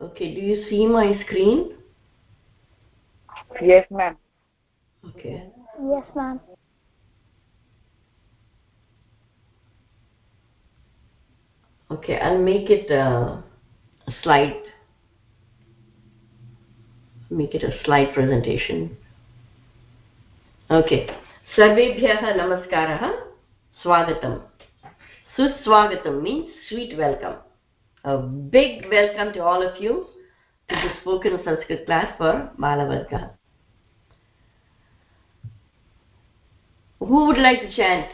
Okay, do you see my screen? Yes, ma'am. Okay. Yes, ma'am. Okay, I'll make it uh, a slide. Make it a slide presentation. Okay. सर्वेभ्यः नमस्कारः स्वागतम् suswagatam means sweet welcome a big welcome to all of you to the spoken sanskrit class for balavarga who would like to chant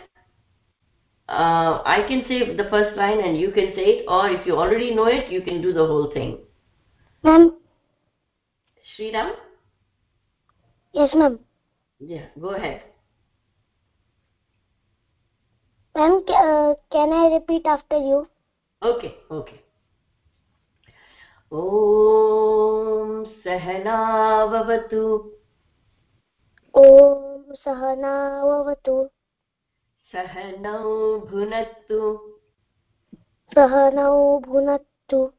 uh, i can say the first line and you can say it or if you already know it you can do the whole thing Ma'am? Ram. Yes, ma'am. yeah go ahead Ma'am, uh, can I repeat after you? okay okay ॐ सहनाववतु ॐ सहनावतु सहनौ भुनक्तु सहनौ भुनक्तु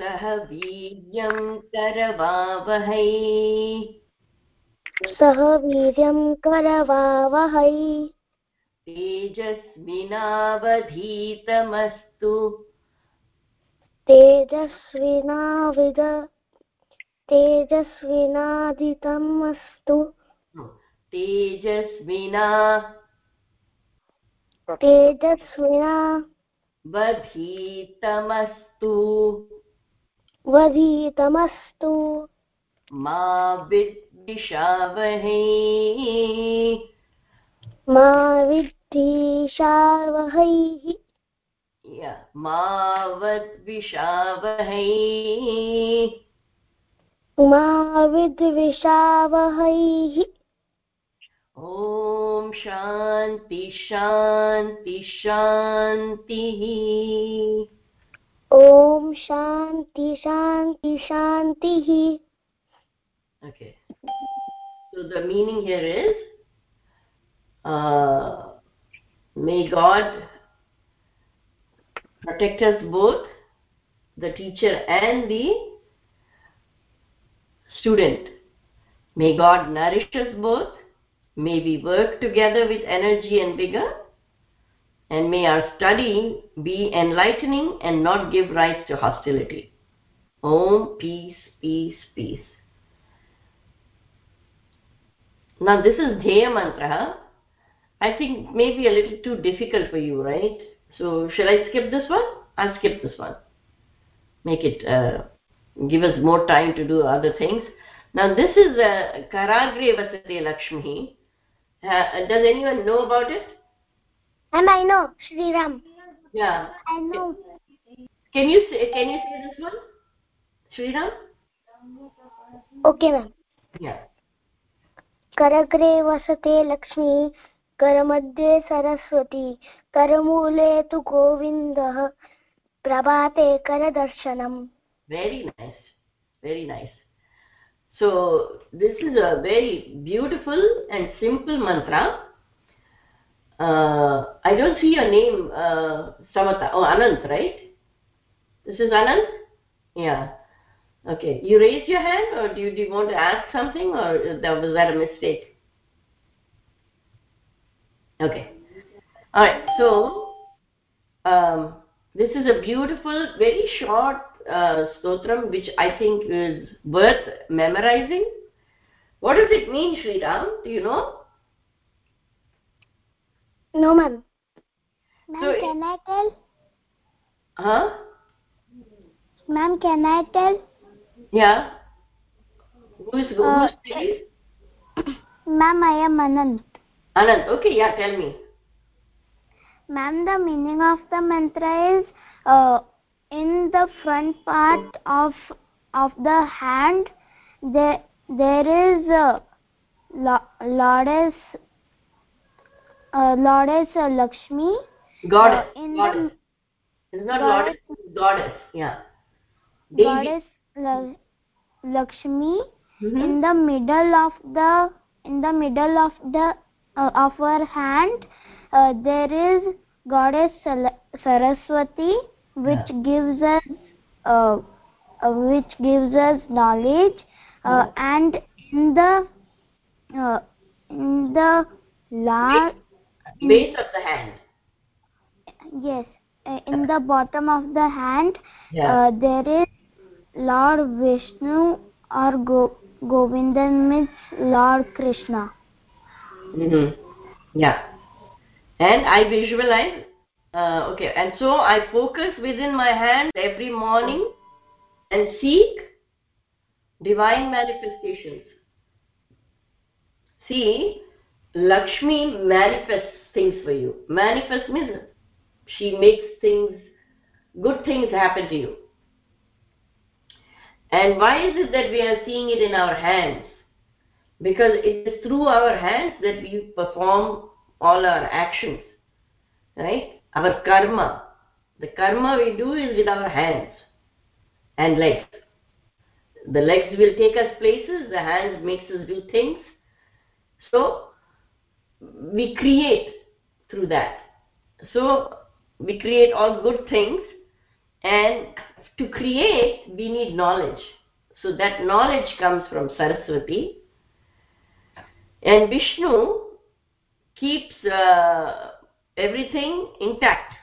सह वीर्यं करवावहै। सह वीर्यं करवावहै। तेजस्विनावधीतमस्तु। तेजस्विनाविद तेजस्विनादितम् अस्तु तेजस्विना तेजस्विना वधीतमस्तु। वधीतमस्तु। मा विद्विषावहै मा विद्विषावहैः या मा वद्विषावहै मा विद्विषावहैः ॐ शान्ति शान्ति शान्तिः। ॐ शान्ति शान्ति शान्तिः। Okay. So the meaning here is uh, may god protect us both the teacher and the student. May god nourish us both. May we work together with energy and vigor. And may our study be enlightening and not give rise to hostility. Om peace peace peace. Now this is dheya mantra. I think maybe a little too difficult for you right so shall i skip this one i'll skip this one make it uh, give us more time to do other things now this is uh, karagre vasate lakshmi uh, does anyone know about it And I know, Sri Ram. yeah I know. can you say can you say this one Sriram? Okay, ma'am. yeah करग्रे वसते Lakshmi करमध्ये Saraswati करमूले तु गोविन्दः प्रभाते करदर्शनम् very nice very nice so this is a very beautiful and simple mantra uh, i don't see your name uh, samata oh anant right this is anant yeah okay you raised your hand or do you, do you want to ask something or that was that a mistake okay all right so um, this is a beautiful very short uh, stotram which i think is worth memorizing what does it mean Sri Ram? do you know No, ma'am. Ma'am, So can I tell? huh Ma'am, can I tell? yeah who is who Uh, is Ma'am, I am Anant. Anand okay yeah tell me. Ma'am, the meaning of the mantra is uh, in the front part of of the hand there there is a lo- Lourdes uh, uh, Lakshmi. Goddess uh, in goddess. It's not goddess- goddess goddess yeah. Devi. Goddess La- Lakshmi. Mhm. in the middle of the in the middle of the of her hand uh, there is goddess saraswati which gives us uh, uh, which gives us knowledge uh, and in the uh, in the last base of the hand. Yes uh, in the bottom of the hand yeah. uh, there is lord vishnu or Go- govindan means lord krishna mm-hmm. yeah. And i visualize uh, okay. And so i focus within my hand every morning and seek divine manifestations. See lakshmi manifests things for you. Manifest means she makes things good things happen to you. And why is it that we are seeing it in our hands because it is through our hands that we perform all our actions right? Our karma. The karma we do is with our hands and legs. The legs will take us places the hands makes us do things. So we create through that. So we create all good things and to create we need knowledge. So that knowledge comes from saraswati and vishnu keeps uh, everything intact.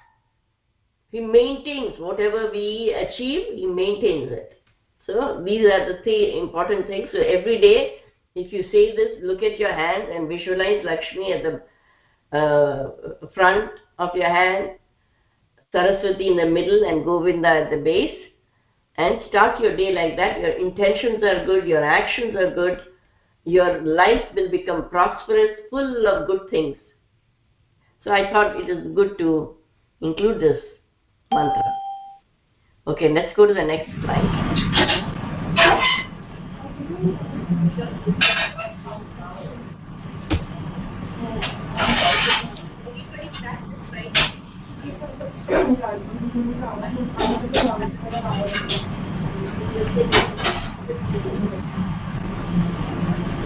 He maintains whatever we achieve he maintains it. So these are the three important things. So every day if you say this look at your hand and visualize lakshmi at the uh, front of your hand saraswati in the middle and govinda at the base. And start your day like that. Your intentions are good your actions are good your life will become prosperous full of good things. So i thought it is good to include this mantra. Okay let's go to the next slide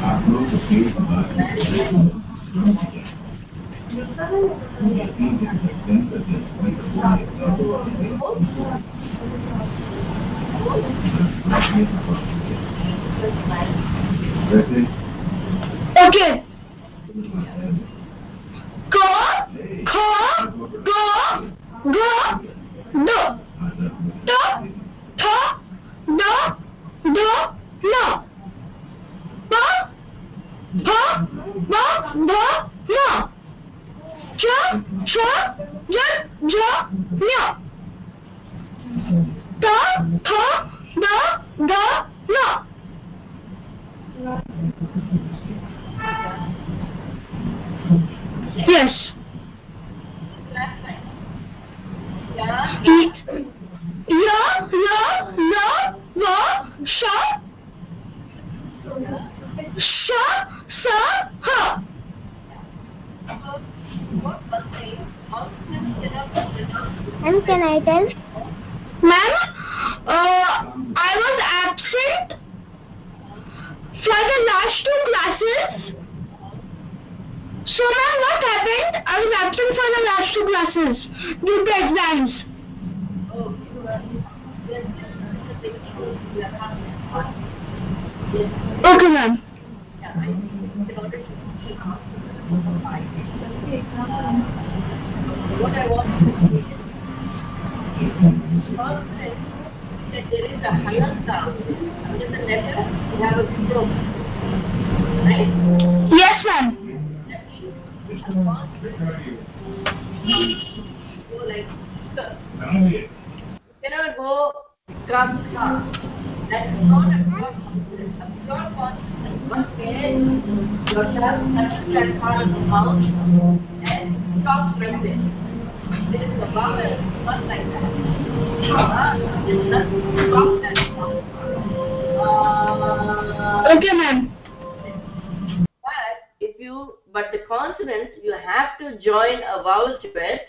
Okay. Ko, go, go, do. Do, to, do, do, no. Ba, ba, ba, ba, no. Cha, cha, ja, ja. Yes. Sha, sa, ha. and can i tell Ma'am, uh, I was absent for the last two classes. So ma'am, what happened? I was absent for the last two classes due to exams. Okay, ma'am. What I want to say is, that there is a halal sound. The letter, you have a stroke. Right? Yes, ma'am. Go like. You cannot go come, come. That is not a consonant. A pure consonant, one where your tongue touches that part of the mouth and right there. There is a vowel, not like that. To stop. Okay, ma'am. But if you, but the consonants, you have to join a vowel to it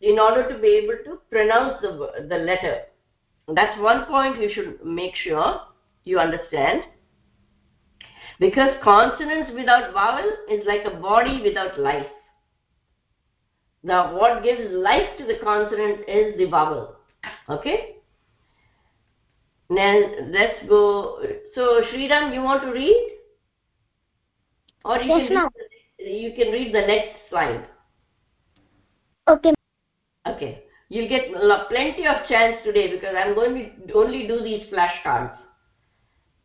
in order to be able to pronounce the, the letter. That's one point you should make sure you understand. Because consonants without vowel is like a body without life. Now, what gives life to the consonant is the vowel. Okay? Now, let's go. So, Sriram, you want to read? Or you, Yes, can read, you can read the next slide. Okay. Okay. You'll get plenty of chance today because I'm going to only do these flashcards.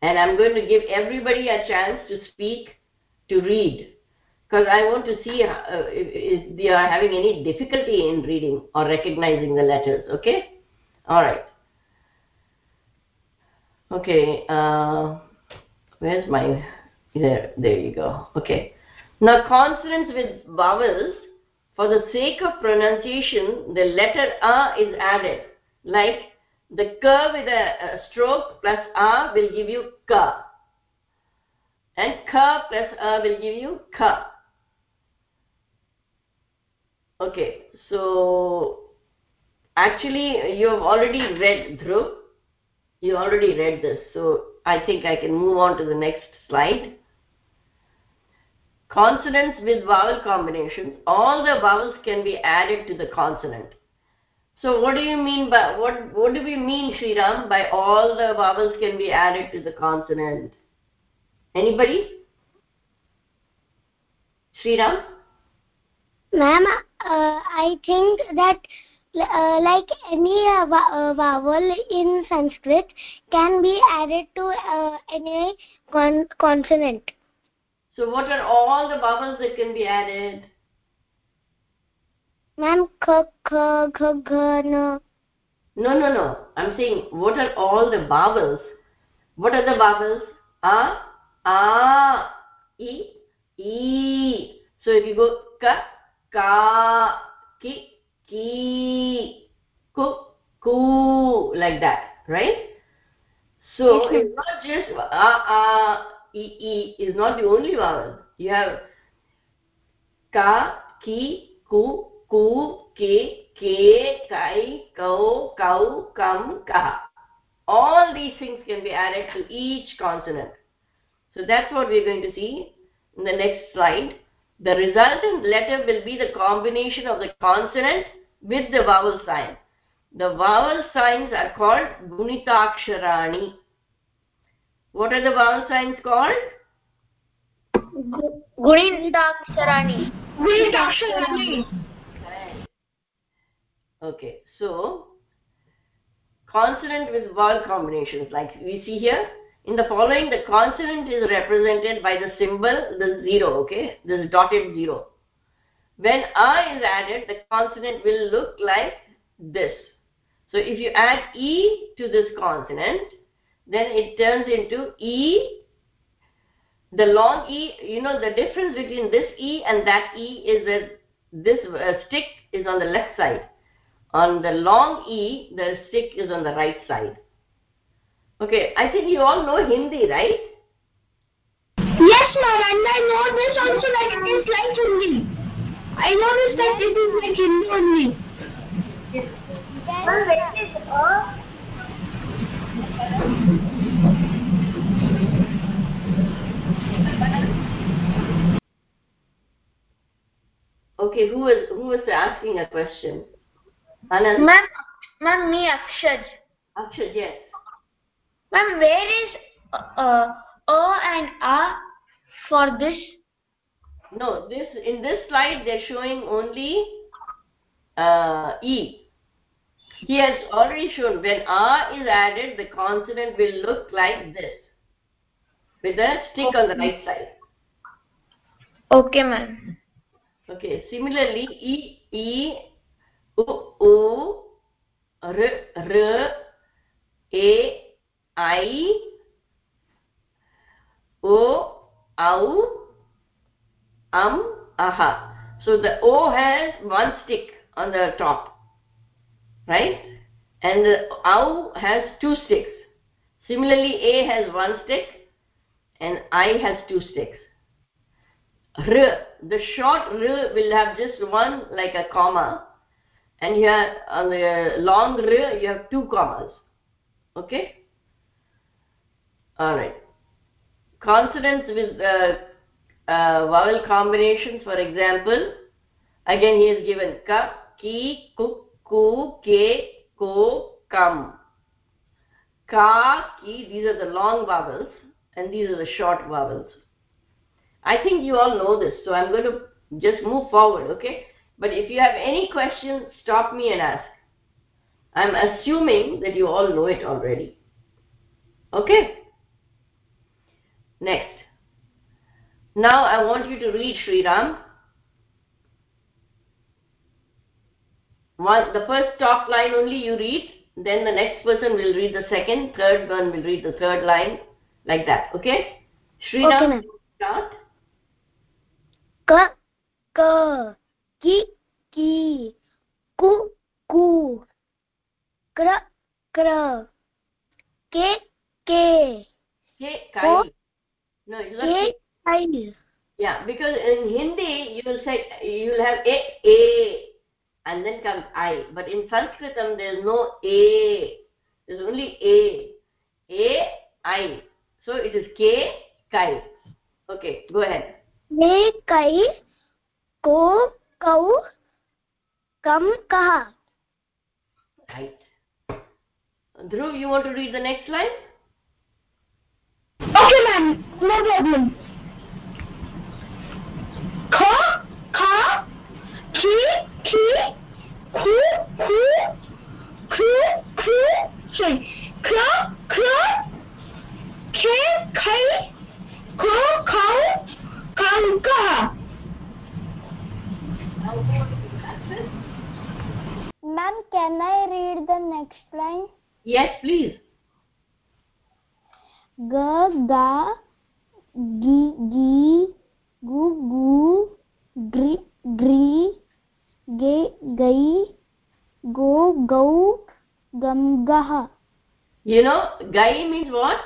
And I'm going to give everybody a chance to speak, to read. Because I want to see uh, if, they are having any difficulty in reading or recognizing the letters. Okay? All right. Okay. Uh, where's my. There, there you go. Okay. Now, consonants with vowels for the sake of pronunciation, the letter A is added. Like the k with a, a stroke plus A will give you ka. And k plus A will give you ka. Okay, so actually you have already read through. You already read this, so I think I can move on to the next slide. Consonants with vowel combinations. All the vowels can be added to the consonant. So what do you mean by what what do we mean, Sriram, by all the vowels can be added to the consonant? Anybody? Sriram? Ma'am, uh, I think that uh, like any uh, uh, vowel in Sanskrit can be added to uh, any con- consonant. So what are all the vowels that can be added? Ma'am, k, k, g, g, n. No, no, no. I'm saying what are all the vowels? What are the vowels? A, A, E, E. So if you go ka, ka, ki, ki, ku, ku, like that, right? So Yes, it's not just A, A, E, E is not the only vowel. You have ka, ki, ku, ku, ke, ke, kai, kau, kau, kam, ka. All these things can be added to each consonant. So that's what we're going to see in the next slide. The resultant letter will be the combination of the consonant with the vowel sign. The vowel signs are called Gunitaksharani. What are the vowel signs called? Gunitaksharani. Gunitaksharani. Okay, so consonant with vowel combinations like we see here. In the following, the consonant is represented by the symbol, the zero, okay? This dotted zero. When A is added, the consonant will look like this. So if you add E to this consonant, then it turns into E. The long E, you know, the difference between this E and that E is that this uh, stick is on the left side. On the long E, the stick is on the right side. Okay, I think you all know Hindi, right? Yes, ma'am, and I know this also that it is like Hindi. I know this that it is like Hindi only. Okay, who was who was asking a question? Ma'am, ma'am, me Akshaj. Akshay, yes. Ma'am, where is uh, O and A for this? No, this in this slide they're showing only uh, E. He has already shown when A is added, the consonant will look like this, with a stick on the right side. Okay, ma'am. Okay. Similarly, E, E, U, U, R, R, A, I, O, Au, Um, Aha. So the O has one stick on the top, right? And the Au has two sticks. Similarly, A has one stick and I has two sticks. R, the short R will have just one like a comma and here on the long R you have two commas. Okay? Alright. Consonants with uh, uh, vowel combinations, for example, again he has given ka, ki, ku, ku, ke, ko, kam. Ka, ki, these are the long vowels and these are the short vowels. I think you all know this, so I'm going to just move forward, okay? But if you have any questions, stop me and ask. I'm assuming that you all know it already. Okay? Next. Now I want you to read Sri Ram. One, the first top line only you read, then the next person will read the second, third one will read the third line, like that. Okay? Sri Okay, Ram, start. K, K, ki ki ku ku. Kra kra. Ke ke. Ke kai. No you ke yeah because in hindi you will say you will have a a and then comes i. But in sanskritam there is no a there's only a a i. So it is k kai. Okay go ahead. Me kai ko कौ कम कहा Right. Dhruv, you want to read the next line? Okay, ma'am. No problem. Kha, kha, ki, ki, ku, ku, ku, ku, sorry, kra, kra, ke, kai, ko, kau, kau, kaha. Now who wants to answer? Ma'am, can I read the next line? Yes, please. G ga gi gi gu gu gri gri ge gai go go gam gah You know, gai means what?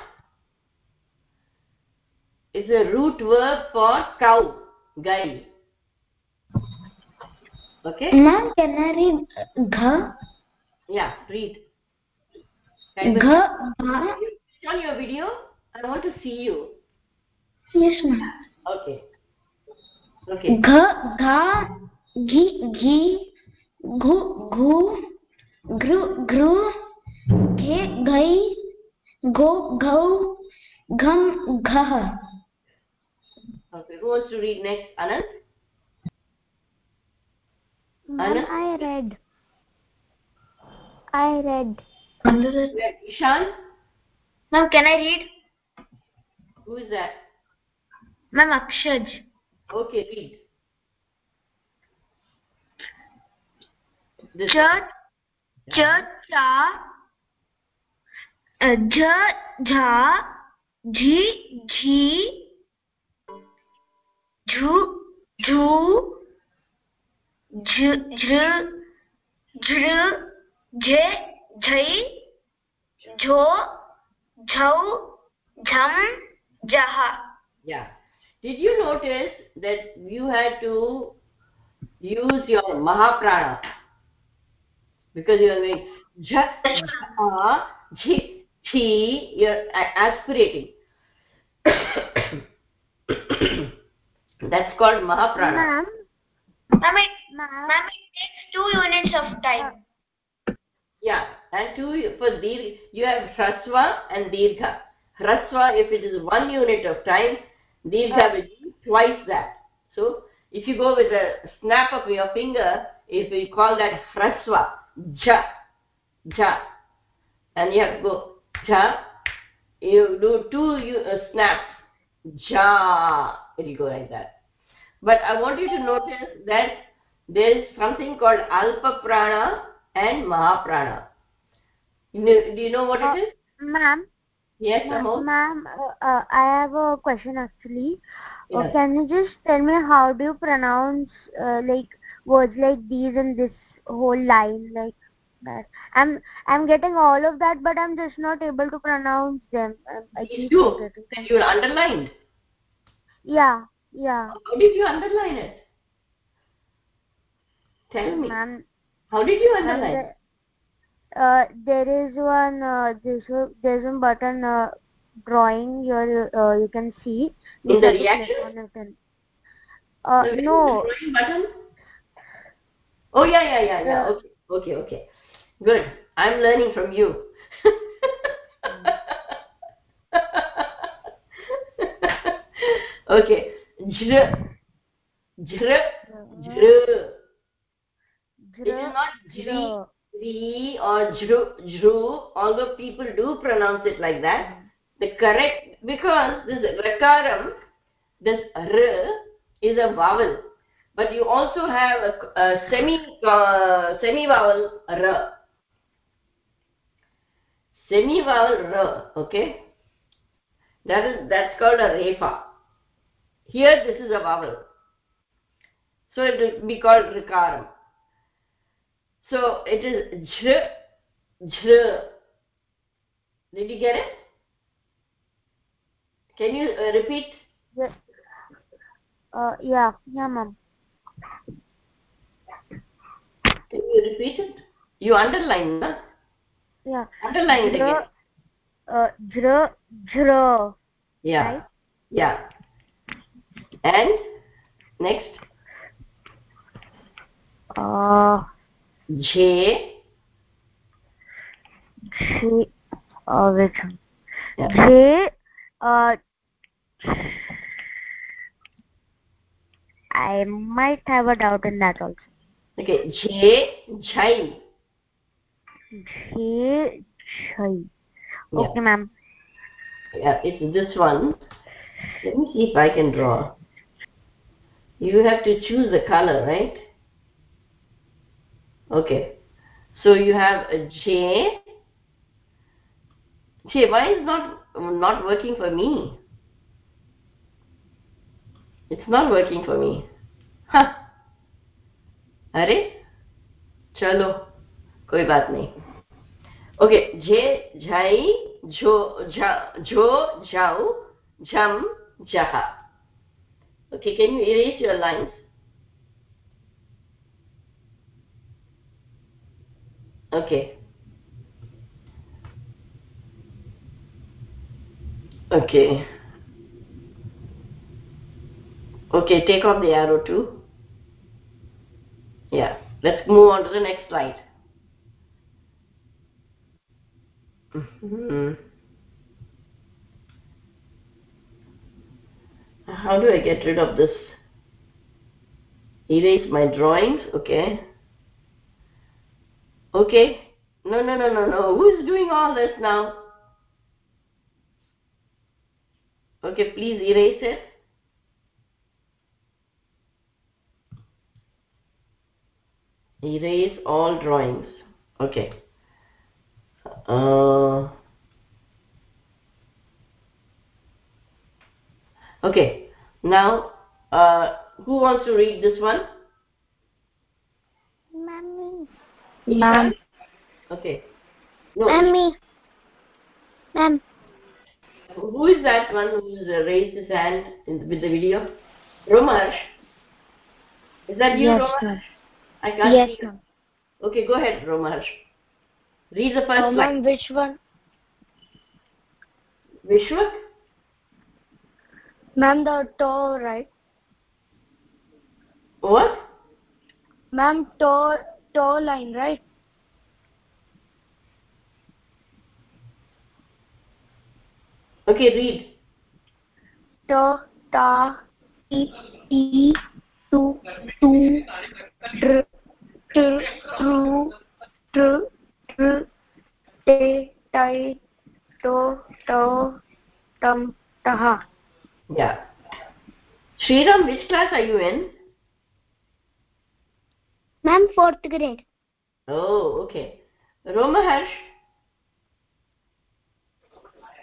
It's a root verb for cow. Gai. Okay? Ma'am, can I read gha Yeah, read. Gha gha on your video? I want to see you. Yes, ma'am. Okay. Okay. घ घा घी घी घु घु घृ घृ घे घै गो घौ घम घः Okay. Who wants to read next? Anand? Ma'am, Anand? I read. I read. We Ishan? Ma'am, can I read? Who is that? Ma'am, Akshaj. Okay, read. This Ch, ch, cha, uh, j, jha, jhi, jhi, jhu, jhu, j, jr, jr, jhe, jhai, jho, jhau, jham, jaha. Yeah. Did you notice that you had to use your Mahaprana? Because you are going ja, ja, ji, chi, you're a- aspirating. That's called Mahaprana. Ma'am, Ma'am, it, ma'am, it takes two units of time. Yeah, and two for dir you have Hraswa and Dirgha. Hraswa, if it is one unit of time, Dirgha will be twice that. So, if you go with a snap of your finger, if you call that Hraswa, Ja, Ja, and you have to go Ja, you do two you, uh, snaps, Ja, it will go like that. But I want you to notice that there is something called Alpa Prana and Mahaprana. You know, do you know what it is? ma'am, Yes, Amol? ma'am, uh, uh, I have a question actually. Uh, Yes. can you just tell me how do you pronounce uh, like words like these in this whole line? Like, that i'm i'm getting all of that but i'm just not able to pronounce them Um, i two forgetting that you underlined. yeah yeah How did you underline it? Tell me. How did you underline? there, uh, there is one uh, there's, a, there's one button uh, drawing here uh, you can see In the have to click reaction? on uh, Now, no drawing button? Oh yeah, yeah, yeah, yeah. Okay, okay, okay. Good. I'm learning from you. okay. Jr. Jr. Jr. It is not jri, jri or jru, jru, although people do pronounce it like that. The correct, because this rakaram, this r is a vowel, but you also have a, a semi, uh, semi vowel r. Semi vowel r, okay? That is, that's called a refa. Here this is a vowel. So it will be called rakaram. So it is jr, jr. Did you get it? Can you uh, repeat? Yeah. Uh, yeah, yeah, ma'am. Can you repeat it? You underline, no? Yeah. Underline it again. Uh, dra. Yeah. Right? Yeah. And next, Uh, J. J, uh, which one? Yeah. J, uh, I might have a doubt in that also. Okay, J. Jai. J, J. Yeah. Okay, ma'am. Yeah, it's this one. Let me see if I can draw You have to choose the color, right? Okay. So you have a J. J, why is not not working for me? It's not working for me. Huh. अरे चलो कोई बात नहीं okay जे झई झो झ- झो झौ झम जहा okay can you erase your lines? Okay. Okay. Okay take off the arrow too. Yeah let's move on to the next slide. Mhm. How do I get rid of this? Erase my drawings? Okay. Okay. No no no no no. Who's doing all this now? Okay please erase it. Erase all drawings. Okay. Uh, okay now uh, who wants to read this one Mommy. Isha? okay no Mommy. Ma'am. who is that one who's uh, raised his hand in, with the video romash is that you Yes, romash ma'am. i can't Yes, see you. okay go ahead romash read the first Uh, line ma'am, which one? vishwak Ma'am, the toe, right? what Ma'am, toe, toe line, right? okay read To, ta, ti, ti, tu, tu, tr, tr, tru, tr, tr, te, tai, to, to, tum, taha. Yeah Sriram, which class are you in Ma'am, fourth grade. Oh, okay. Romaharsh,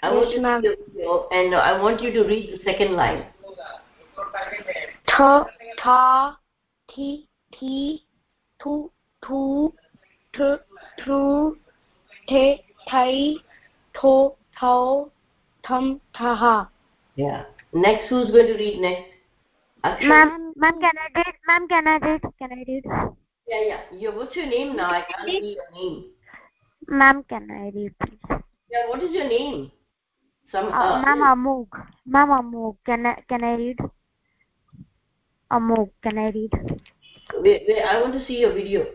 I Yes, want you to and I want you to read the second line. Th, tha, thi, thi, thu, thu, th, through, the, thai, tho, thao, thum, thaha. Yeah. Next, who's going to read next? Ma'am, ma'am, can I read? Ma'am, can I read? Can I read? Yeah, yeah. You, what's your name now? I can't see your name. Ma'am, can I read, please? Yeah, what is your name? Some. Uh, Uh, ma'am, Amog. Ma'am, Amog. Can I, can I read? Amog, can I read? wait, wait, I want to see your video.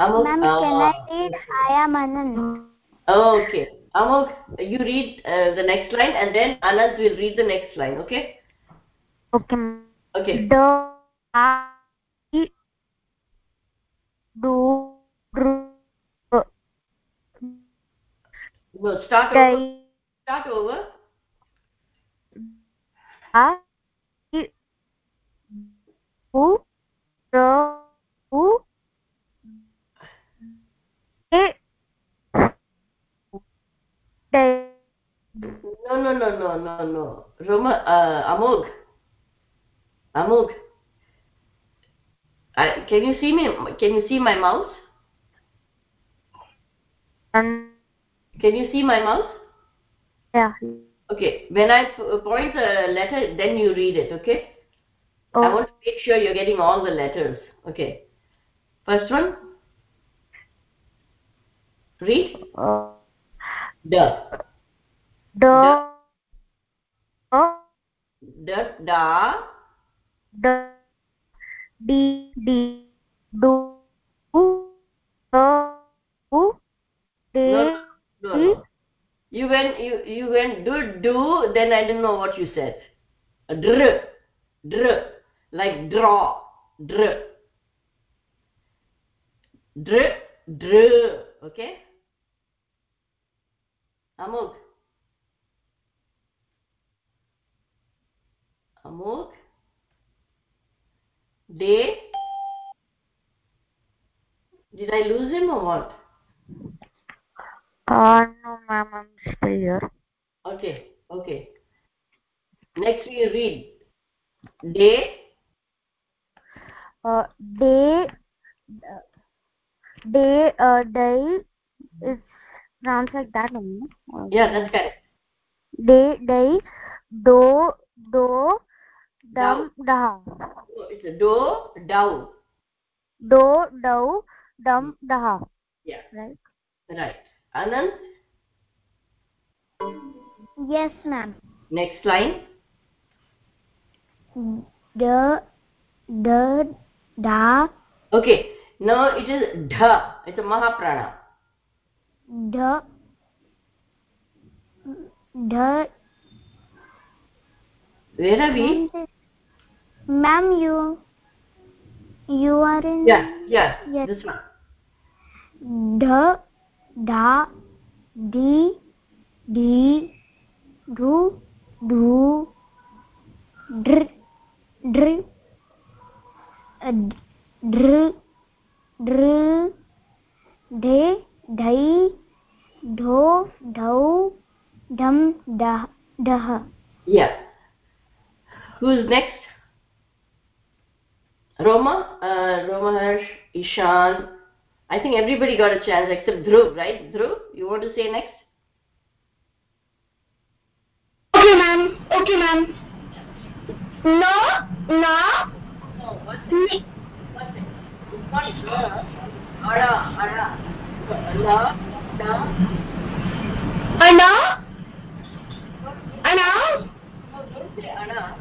Amog, Ma'am, uh, can I read? I am Anand. Oh, okay. Amog, you read uh, the next line and then Anand will read the next line, okay? Okay. Okay. The, I, do, No, start over. Start over. I, do, do, do, e, die, No, no, no, no, no, no. Roma, uh, Amog. Amog. I, can you see me? Can you see my mouse? and, Can you see my mouse? yeah. Okay. When I point the letter, then you read it, okay? I Oh, want to make sure you're getting all the letters. Okay. First one. Read. uh, The, uh, The. Da. the, di, di, do, do, do, do, de, No, no, no. You went, you, you went do, do, then I didn't know what you said. Dr. Dr. Like draw. Dr. Dr. Dr. Okay? Amog. Amog. Day. Did I lose him or what? uh, no ma'am, I'm still here. Okay, okay. Next we read. Day. Uh, day, day, uh, day is pronounced like that only. no? Uh, Yeah, that's correct. Day, day, do, do, dum, da. Oh, It's a do, dow. Do, do, dum, da. Yeah, Right? right. Anand, Yes, ma'am. next line. The, the, da, Okay, now it is dha. It's a mahaprana. The, the, Where are we? Ma'am, you, you are in Yeah, yeah, Yes. this one. the, da, di, di, do, do, dr, dr, uh, dr, dr, de, dai, do, dau, dum, da, dah. Yeah. Who's next? Roma, uh, Roma Harsh, Ishan. I think everybody got a chance except Dhruv, right? Dhruv, you want to say next? Okay, ma'am. Okay, ma'am. No, no, No, what's ni, It's not the. Ara, ara. La, da. Ana, ana, No, don't say ara.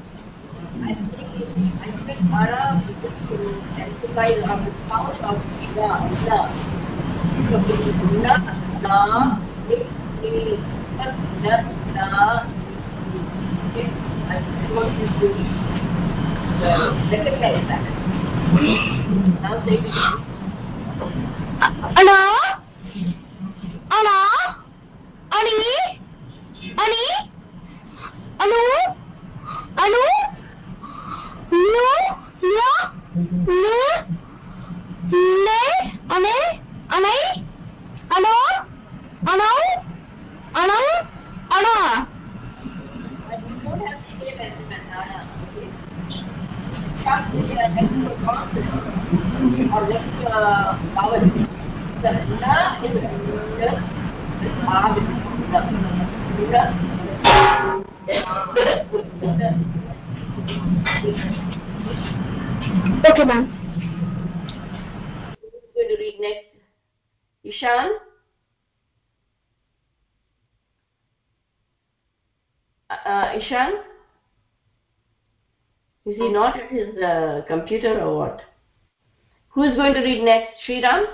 I think I think ara because to emphasize on the sound of ida, la. So it is na, na, ni, ni, na, na, Okay? I want you to recognize that. Now say it ana, ana, ani, ani, anu, anu, nu, nu, nu, ne, ane, anai, ano, ano, ano, ana. But you don't have the same as Manana, okay? comes in uh, next to a consonant or next to a vowel. The na is the ah Okay, ma'am. Who's going to read next? Ishan? Uh, uh, Ishan? Is he not at his uh, computer or what? Who is going to read next? Sriram?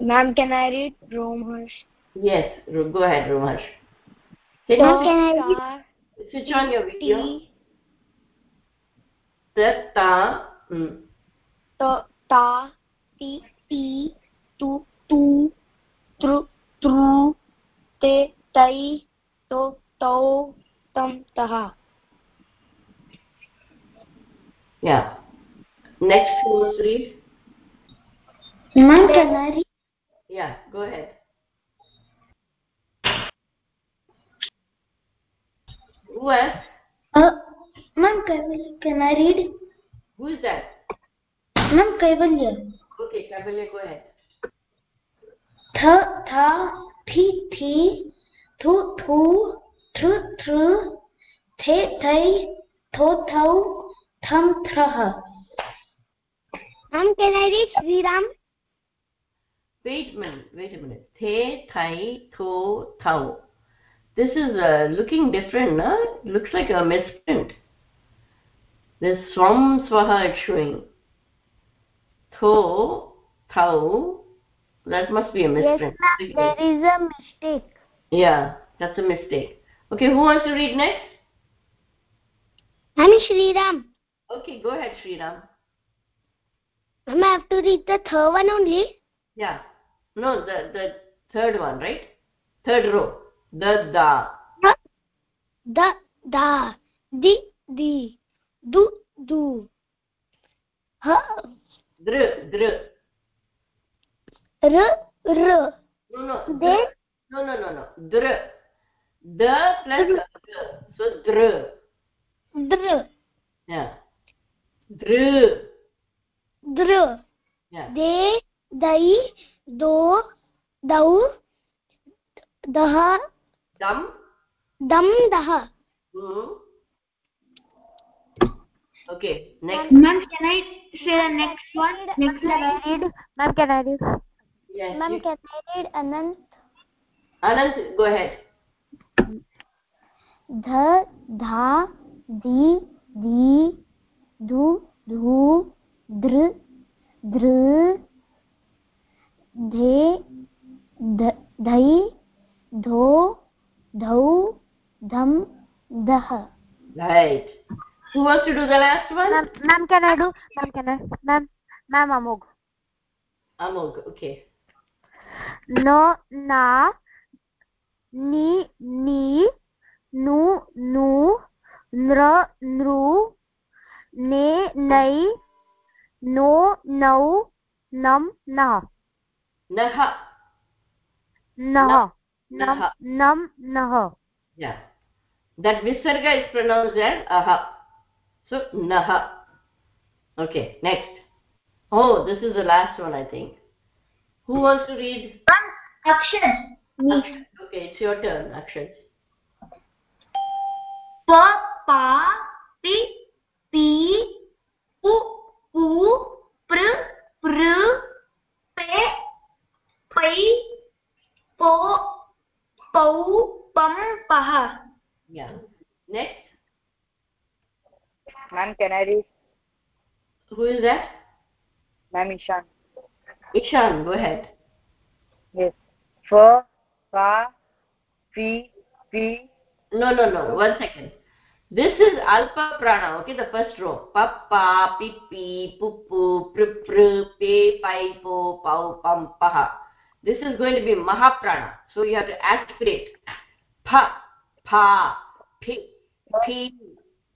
Ma'am, can I read Romash? Yes, Ru- go ahead, Rumash. Can Ma'am, you can I read? switch on your video? Ta, ta, mm. ta ta ti ti tu tu tru tru te tai to to tam taha Yeah. Next, who read? Ma'am, can I read? Yeah, go ahead. Who else? Uh, Ma'am, Kaivalya, can I read? Who is that? Ma'am, Kaivalya. Okay, Kabalya, go ahead. Th, tha, thi, thi, thu, thu, thru, thru, the, thai, tho, thau, tham, thrah. Ma'am, can I read Sri Ram? Wait a minute, wait a minute. The, thai, tho, thau. This is uh, looking different, no? Looks like a misprint. This swam swaha is showing. Tho, thau. That must be a Yes, misprint. ma'am, there is a mistake. Yeah, that's a mistake. Okay, who wants to read next? I'm Sri Ram. Okay, go ahead, Sriram. Ma'am, I have to read the third one only. Yeah. No, the the third one, right? Third row. The da. Da, da, di, di, du, du. Ha, Dr, dr. r, r. No, no. De. No, no, no, no. Dr. The plus the. So dr. dr, Yeah. Dr. dr. De, dai, do, dau, daha, Dum. dam, daha. Hmm. Okay. Next. ma'am can i say the next one next Can I read? Ma'am, can I read? Yes. Ma'am, can I read Anant? Anant, go ahead. ध, धा, धी, धी, धु, धू, दृ, धृ, धे, धै, धो, धौ, धम, दह. Right. Who wants to do the last one? Ma'am, can I do? Ma'am, can I? Ma'am, ma'am, Amog. Amog. Okay. No, na, ni, ni, nu, nu, nr, nru, ne, nei, no, nau, nam, nah, Naha. nah, nam, Nah. nam, nah. Yeah. That visarga is pronounced as aha. So naha. Okay, next. Oh, this is the last one, I think. Who wants to read? Akshay. Akshay. Okay, it's your turn, Akshay. Pa, pa, pi, pi, pu, pu, pr, pr, pe, pai, po, pau, pam, paha. Yeah. Next. Ma'am, can I read? Who is that? Ma'am, Ishan. Ishan, go ahead. Yes. Fa, fa, fi, fi. No, no, no. One second. This is alpa prana, okay, the first row. Papa, pipi, pupu, pr, pr, pe, pai, po, pau, pam, paha. This is going to be mahaprana. So you have to aspirate. Pa, pa, pi, pi,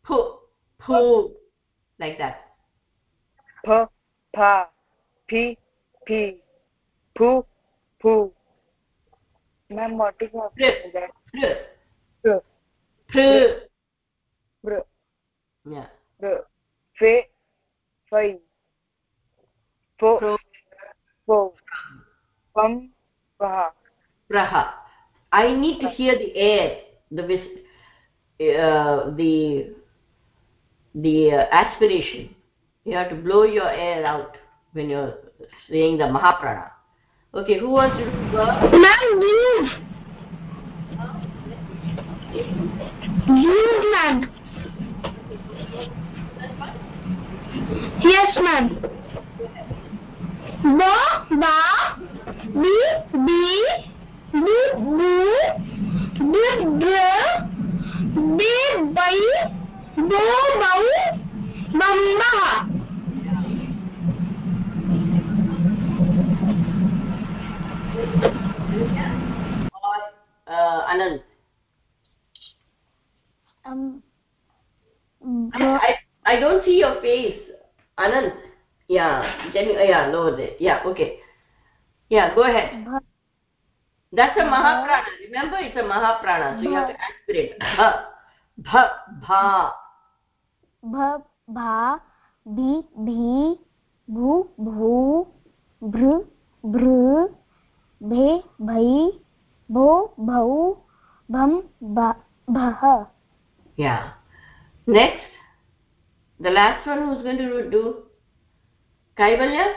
pu, pu. Like that. Pa, pa, fi, fi, pu, pu. Ma'am, what is that? pr, Pr, pr. Pr, Yeah. pr. fe fai fo Pro, fo pam paha praha. I need to hear the air, the vis- uh, the the uh, aspiration. You have to blow your air out when you're saying the Mahaprana. Okay, who wants to do the Ma'am, use. Use, ma'am. Yes, ma'am. Ba, ba, bi, bi, bu, bu, bu, bu, bi, bai, bo, bau, bamba. uh, Anand? Um, I, I I don't see your face, Anand. Yeah, you, yeah, lower there. Yeah, okay. Yeah, go ahead. That's a Mahaprana. Remember, it's a Mahaprana, so you have to aspirate. Bha, bha, bha. bha, bha, bi, bhi, bhu, bhu, bhr, bhr, bhai, bho, bhau, bham, ba, bhah. Yeah. Next, the last one who's going to do Kaivalya?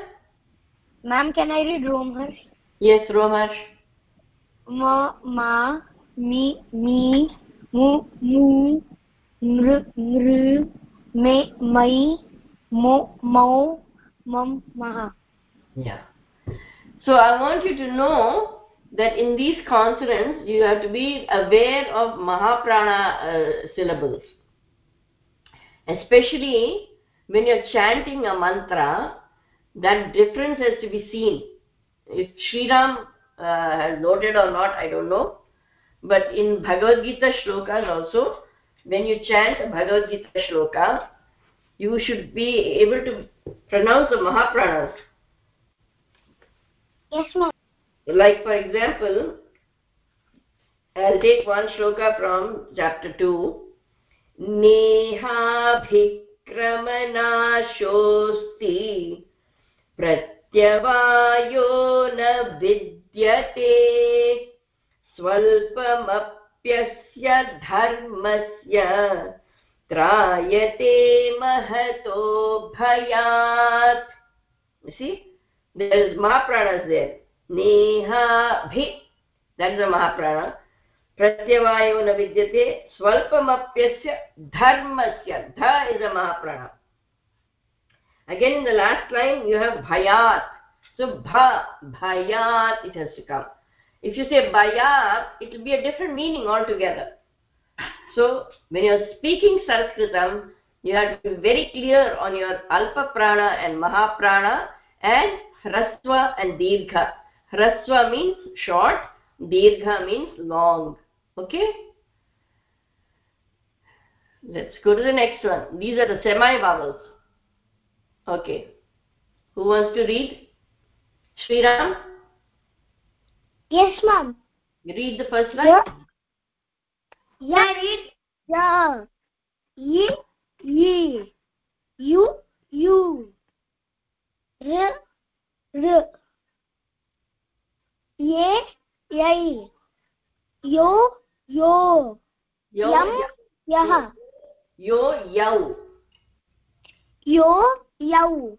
Ma'am, can I read Romharsh? Yes, Romash. Ma, ma, mi, mi, mu, mu, mr, mr, me, mai, mo, mau, mam, maha. Yeah. So I want you to know that in these consonants you have to be aware of Mahaprana uh, syllables. Especially when you're chanting a mantra, that difference has to be seen. If Sri Ram uh, has noted or not, I don't know. But in Bhagavad Gita shlokas also, when you chant a Bhagavad Gita shloka, you should be able to pronounce the Mahapranas. Yes, ma'am. Like for example, I'll take one shloka from chapter 2. नेहाभिक्रमनाशोऽस्ति। प्रत्यवायो न विद्यते। स्वल्पमप्यस्य धर्मस्य त्रायते महतो भयात्। See? there is mahapranas प्रत्यवायो न विद्यते, स्वल्पमप्यस्य धर्मस्य, the is mahaprana again the last line you have भयात् so भ भयात् it has come if you say भयात् it be a different meaning all together so when you're speaking Sanskritam you have to be very clear on your alpa prana and maha prana and hrasva and dirgha. Hrasva means short, dirgha okay let's go to the next one these are the semi vowels okay who wants to read Sriram Yes, ma'am. you read the first line Yeah, read. Yeah. Ye, ye. You, you. R, r. Ye, yai. Yo, yo. yo Yam, yah. yo yau Yo, yau.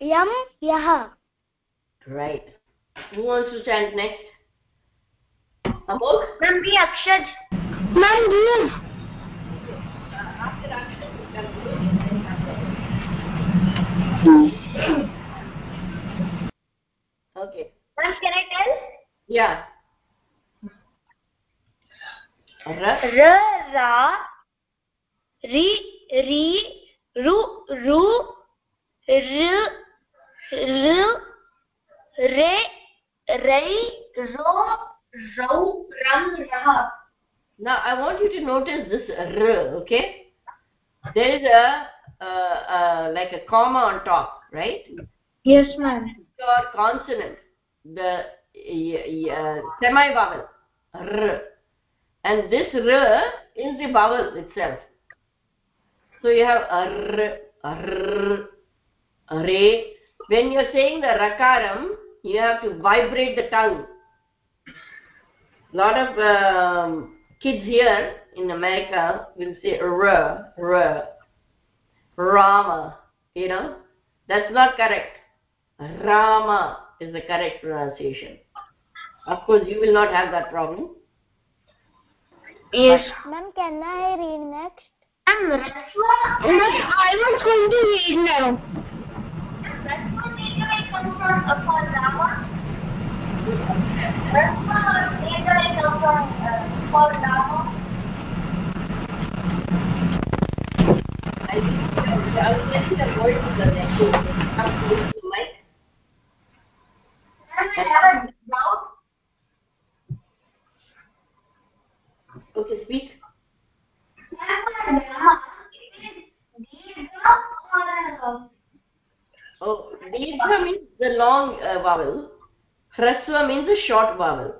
Yam, yah. right who wants to chant next Amol? Ma'am, be Akshad. Ma'am, give. okay Ma'am, can I tell? yeah Ra. Ri, ri. Ru, ru. R, r. Re, rei. Ro, rau. Ram, rah. Now I want you to notice this r, okay? There is a uh, uh, like a comma on top, right? Yes, ma'am. Your consonant, the uh, uh, semi-vowel, r, and this r is the vowel itself. So you have r, r re when you're saying the rakaram you have to vibrate the tongue. Lot of um, kids here in america will say r r rama you know? That's not correct. Rama is the correct pronunciation. Of course you will not have that problem Yes. Ma'am, can I read next? And Raswa, I was going to read now. Rasma may come from for Rama. Rasma may come from uh, for Rama. I think I was getting the voice of the next Come close to the mic. And I have a doubt. Or uh, Oh, Dirgha means the long uh, vowel. Hraswa means the short vowel.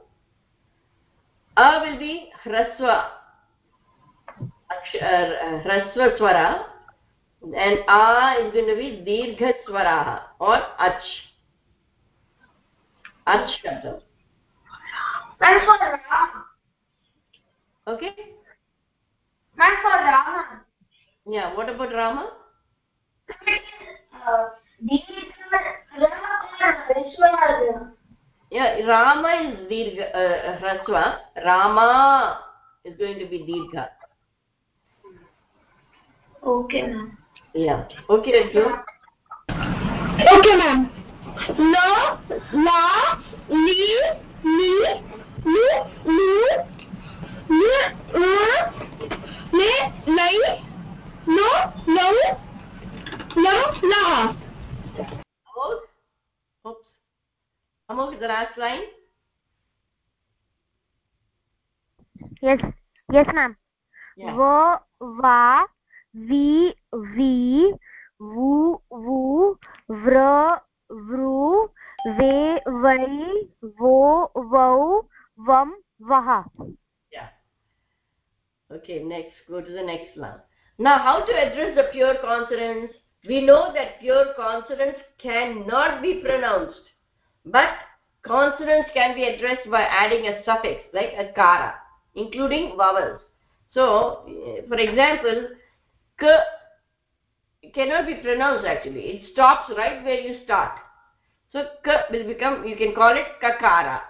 A will be Hraswa. Aksh- uh, Hraswa swara. And A is going to be Dirgha swara or Ach. Ach shabdam. and for. Okay? And for Rama. Yeah, what about Rama? Uh, Rama or Yeah, Rama is Dirgha, uh, Hraswa. Rama is going to be Dirgha. Okay, ma'am. Yeah. Okay, Arjun. Okay, ma'am. La, la, li, li, lu, lu, lu, la, le, lai, no, no, la, la. Amog? Oops. Amog, the last line. Yes, yes, ma'am. Yeah. Va, va, vi, vi, vu, vu, vra, vru, ve, vai, vo, vau, vam, vaha. Yeah. Okay, next. Go to the next line. Now, how to address the pure consonants? We know that pure consonants cannot be pronounced, but consonants can be addressed by adding a suffix like a kara, including vowels. So, eh, for example, k cannot be pronounced actually. It stops right where you start. So, k will become, you can call it kakara.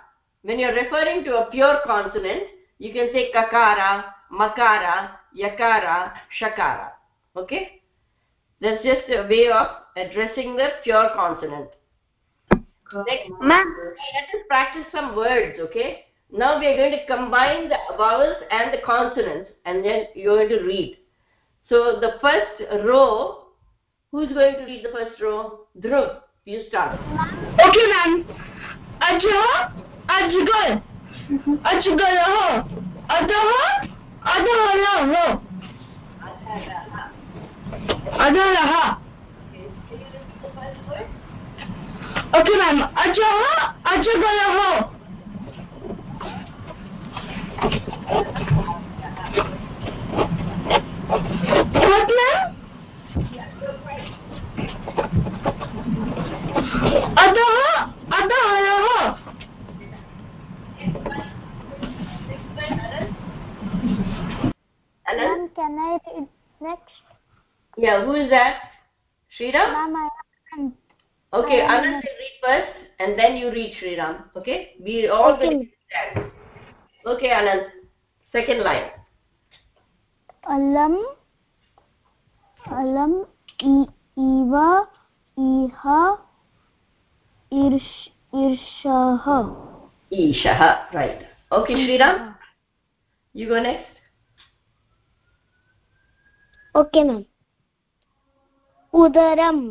When you're referring to a pure consonant, you can say kakara, makara, yakara, shakara. Okay? That's just a way of addressing the pure consonant. Next, let us practice some words, okay? Now we are going to combine the vowels and the consonants and then you're going to read. So the first row, who's going to read the first row? Dhruv, you start. Okay, ma'am. Aja, ajgal, ajgal, adaha, adalaha, adalaha. Okay, ma'am. Ajaha, ajagalaha. What, ma'am? Adaha, adalaha. Anand? Ma'am, can I read next? Yeah, who is that? Sriram? Ma'am, I am. Okay, I Anand will read first and then you read Sriram. Okay? We all Okay. will that. Okay, Anand Second line. alam alam i- iva iha irsh irshah Ishaha. Right. Okay, Sriram. You go next. Okay ma'am उदरम्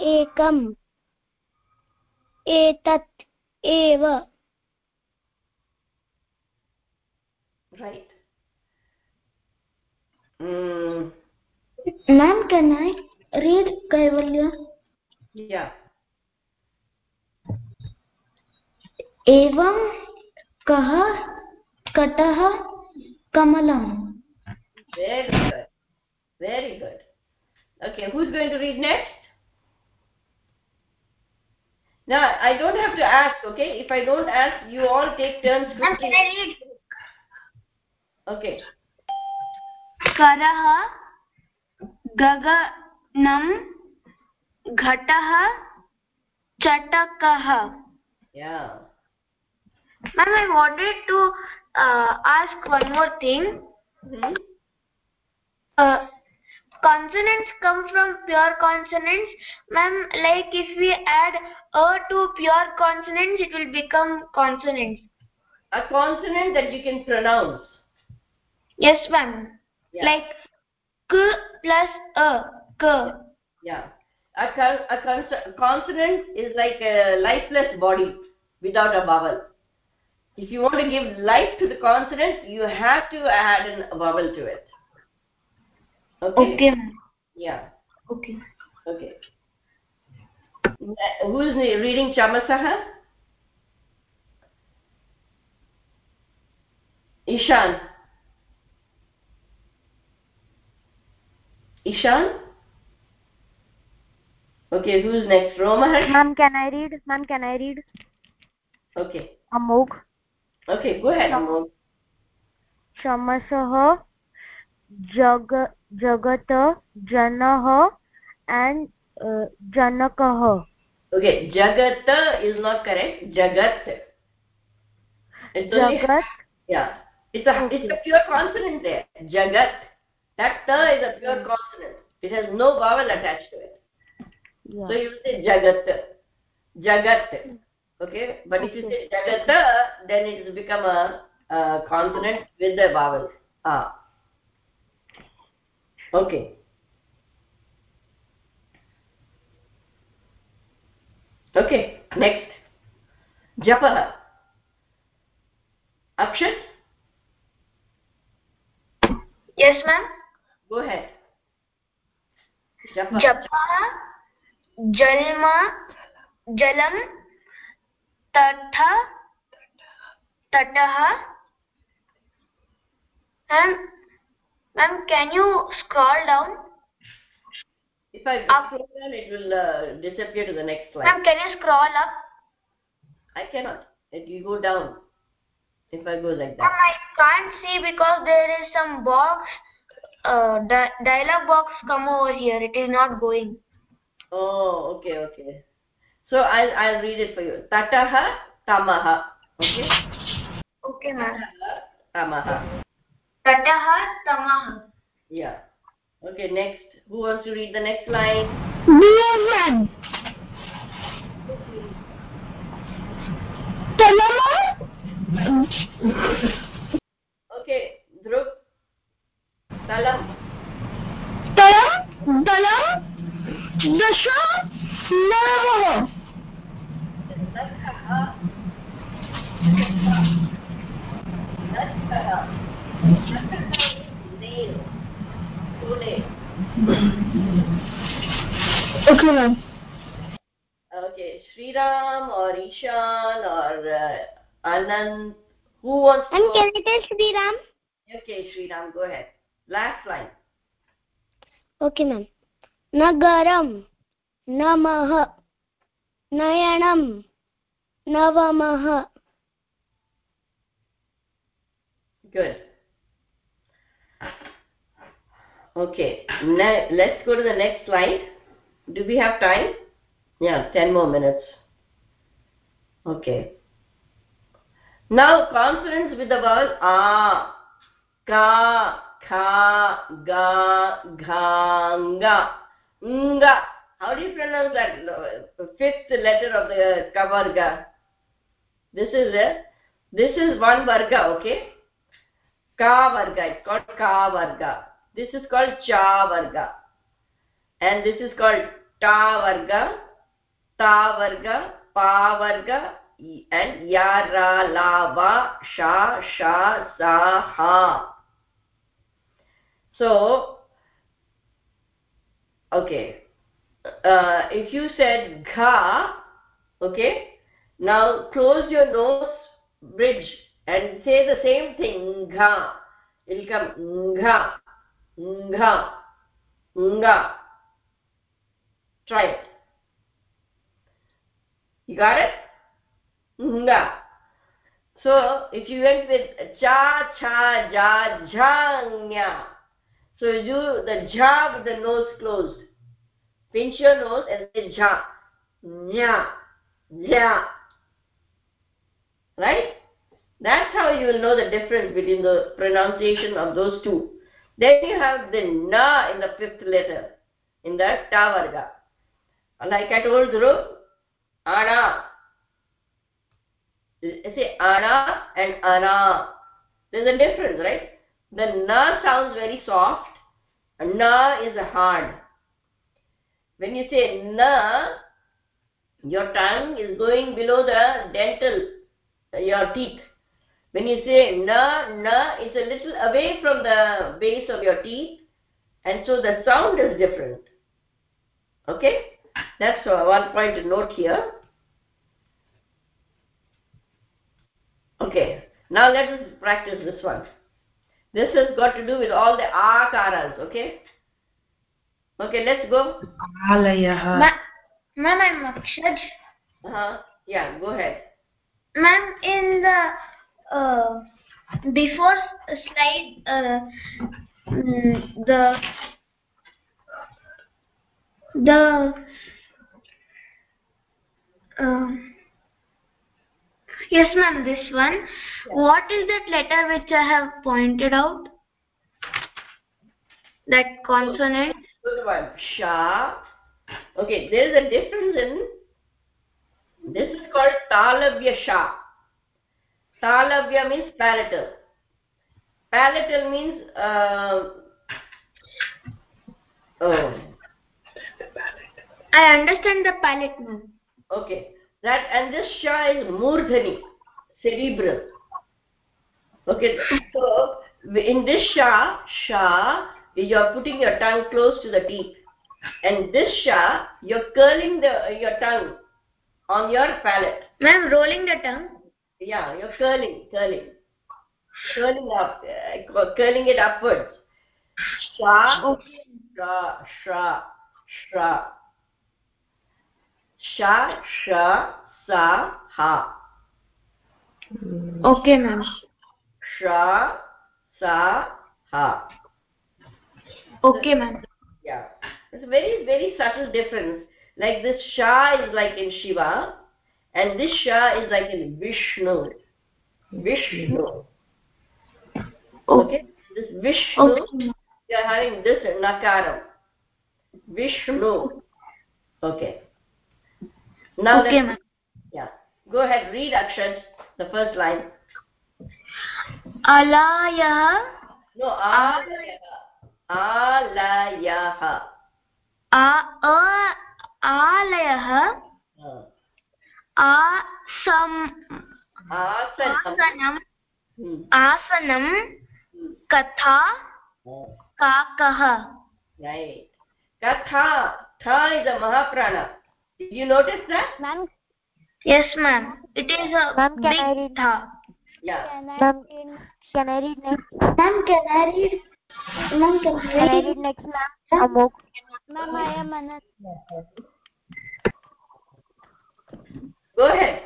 एकम् एतत् एव Right. Mm, ma'am can I read Kaivalya yeah. एवं कः कटः कमलम् Very good. Very good. Okay, who's going to read next? Now, I don't have to ask, okay? If I don't ask, you all take turns Ma'am, quickly. can I read? Okay. करः गगनं घटः चटकः Yeah. Ma'am, I wanted to uh, ask one more thing. Hmm? Uh, consonants come from pure consonants. Ma'am, like if we add a to pure consonants, it will become consonants. A consonant that you can pronounce. Yes, one Yeah. Like k plus a, k. Yeah. A, con- a cons- consonant is like a lifeless body without a vowel. If you want to give life to the consonant, you have to add an- a vowel to it. Okay? Okay. Yeah. Okay. Okay. Who is reading Chamasaha? Ishan. Ishan? Okay, who's next? Romaharsh? Ma'am, can I read? Ma'am, can I read? Okay. Amog. Okay, go ahead, Amol. क्षमसः जग जगत जनः and uh, जनकः Okay, Jagata is not correct. Jagat. It's jagat only, yeah. It's a, okay. it's a pure consonant there. Jagat. That ta is a pure consonant. It has no vowel attached to it. yeah. So you say Jagat. Jagat. Okay? But if you say Jagata, then it has become a, a consonant with a vowel. Ah. Okay. Okay. Next. Japah. Akshat, Yes, ma'am go ahead. Japa. Jalma jalam tatha tatah ma'am ma'am can you scroll down? If i up. scroll down it will uh, disappear to the next slide. Ma'am can you scroll up? I cannot. It will go down if i go like that. Ma'am i can't see because there is some box uh, di dialog box come over here. It is not going. Oh okay okay. So i'll i'll read it for you. Tatah tamah okay? Okay ma'am. Tamah tatah tamah yeah. Okay next. Who wants to read the next line? Vision tamah okay dhruv. तलम तलम दलम दश नवः Okay, ma'am. Okay, Sri Ram or Ishan or uh, Anand, who wants and to? And can I tell Sri Ram? Okay, Sri Ram, go ahead. Last line. Okay, ma'am. Nagaram, Namah, Nayanam, Navamah. Good. Okay, now let's go to the next slide. Do we have time? Yeah, 10 more minutes. Okay. Now consonants with the vowel a, ka, kha, ga, gha, nga, nga. How do you pronounce that fifth letter of the kavarga? This is a, this is one varga, okay? Ka varga, it's called Ka varga. This is called Cha varga. And this is called Ta varga, Ta varga, Pa varga, and Ya, Ra, La, Va, Sha, Sha, Sa, Ha. So, okay. Uh, if you said Gha, okay, now close your nose bridge and say the same thing, Gha. It will come Nga, Nga, Nga, Try it. You got it? Nga. So if you went with cha, cha, ja, jha, nya. So you do the ja with the nose closed. Pinch your nose and say ja, nya, ja. Right? That's how you will know the difference between the pronunciation of those two. Then you have the na in the fifth letter, in the ta varga. Like I told Dhruv, ana. Say ana and ana. There's a difference, right? The na sounds very soft, na is hard. When you say na, your tongue is going below the dental, your teeth. When you say na, na, it's a little away from the base of your teeth, and so the sound is different. Okay? That's one point to note here. Okay, now let us practice this one. This has got to do with all the akaras, okay? Okay, let's go. Alayaha. Ma ma, ma, ma. Akshaj. Uh -huh. Yeah, go ahead. Ma'am, in the uh, before slide, uh, mm, the the uh, yes, ma'am, this one. What is that letter which I have pointed out? That consonant. Good one. Sha. Okay, there is a difference in this is called Talavya Sha. Talavya means palatal. Palatal means uh, oh, I understand the palate, ma'am. okay. That and this Sha is Murdhani, cerebral. Okay, so in this Sha, Sha, you are putting your tongue close to the teeth. And this Sha, you're curling the your tongue on your palate. Ma'am, rolling the tongue. Yeah, you're curling, curling. Curling up, uh, curling it upwards. Sha, shra, shra, shra. Sha, shra, sa, ha. Hmm. Okay, ma'am. Shra, sa, ha. Okay, ma'am. Yeah. It's a very, very subtle difference. Like this Sha is like in Shiva, and this Sha is like in Vishnu. Vishnu. Okay? This Vishnu, Okay. you are having this Nakaram. Vishnu. Okay. Now Okay, let's- Yeah. Go ahead, read Akshad, the first line. Alayah, No, Alayaha. Alayaha. a, a, alayah, asam, Asanam. asanam, Hmm. asanam, Hmm. katha, Uh, kakah. Right. Katha. Tha is a Mahaprana. Did you notice that? Ma'am, Yes, ma'am. It is a Ma'am, can I big read? tha. Yeah. can I Ma'am, read? can I read next? Ma'am, can I read? Ma'am, can Can I read next, ma'am? Amog. Ma'am, I am Anant. Go ahead.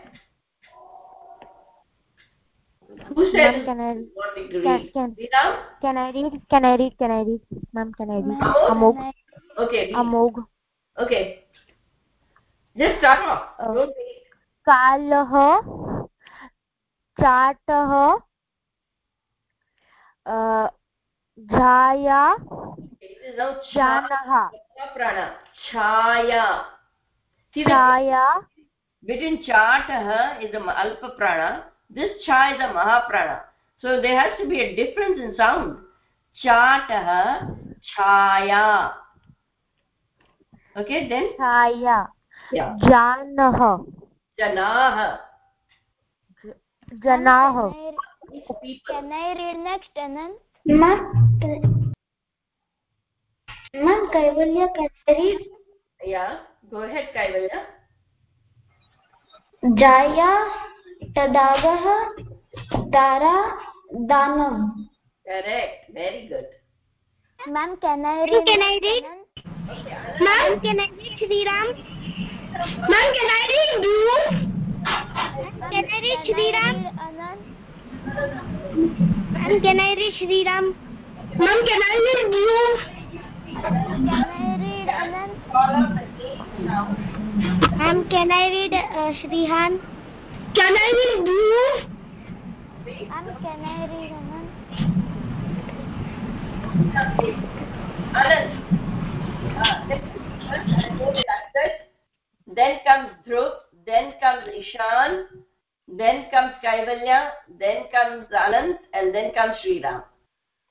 Who said Ma'am, can I wanting to can- read? can- Read out? can I read? Can I read? Can I read? Ma'am, can I read? Ma'am, Amog. Okay. Read. Amog. Okay. Just start off. Oh. Don't wait. कालः चाटः अ, झाया. जानः Mahaprana. Chaya. Chhaya between chatah is a alpa prana. This cha is a mahaprana. So there has to be a difference in sound. Chatah, chaya. Okay, then Chhaya जानः Janah. जनाः Can I, read next, Anant? Ma'am, ma'am, Kaivalya, can I read? Yeah. Go ahead, Kaivalya. Jaya, Tadagah, Tara, Danam. Correct. Very good. Ma'am, can I read? can I read? Ma'am, can I read Shri Ram? Ma'am, can I read Dhruv? Can I read Shri Ram? Ma'am, can I read Shri Ram? Ma'am, can I read Dhruv? Can I read Anand? Ma'am, can I read uh, Shrihan? Can I read Dhruv? And can I read Anand? Anand. then comes Dhruv, then comes Ishan, then comes Kaivalya, then comes Anant, and then comes Sri Ram.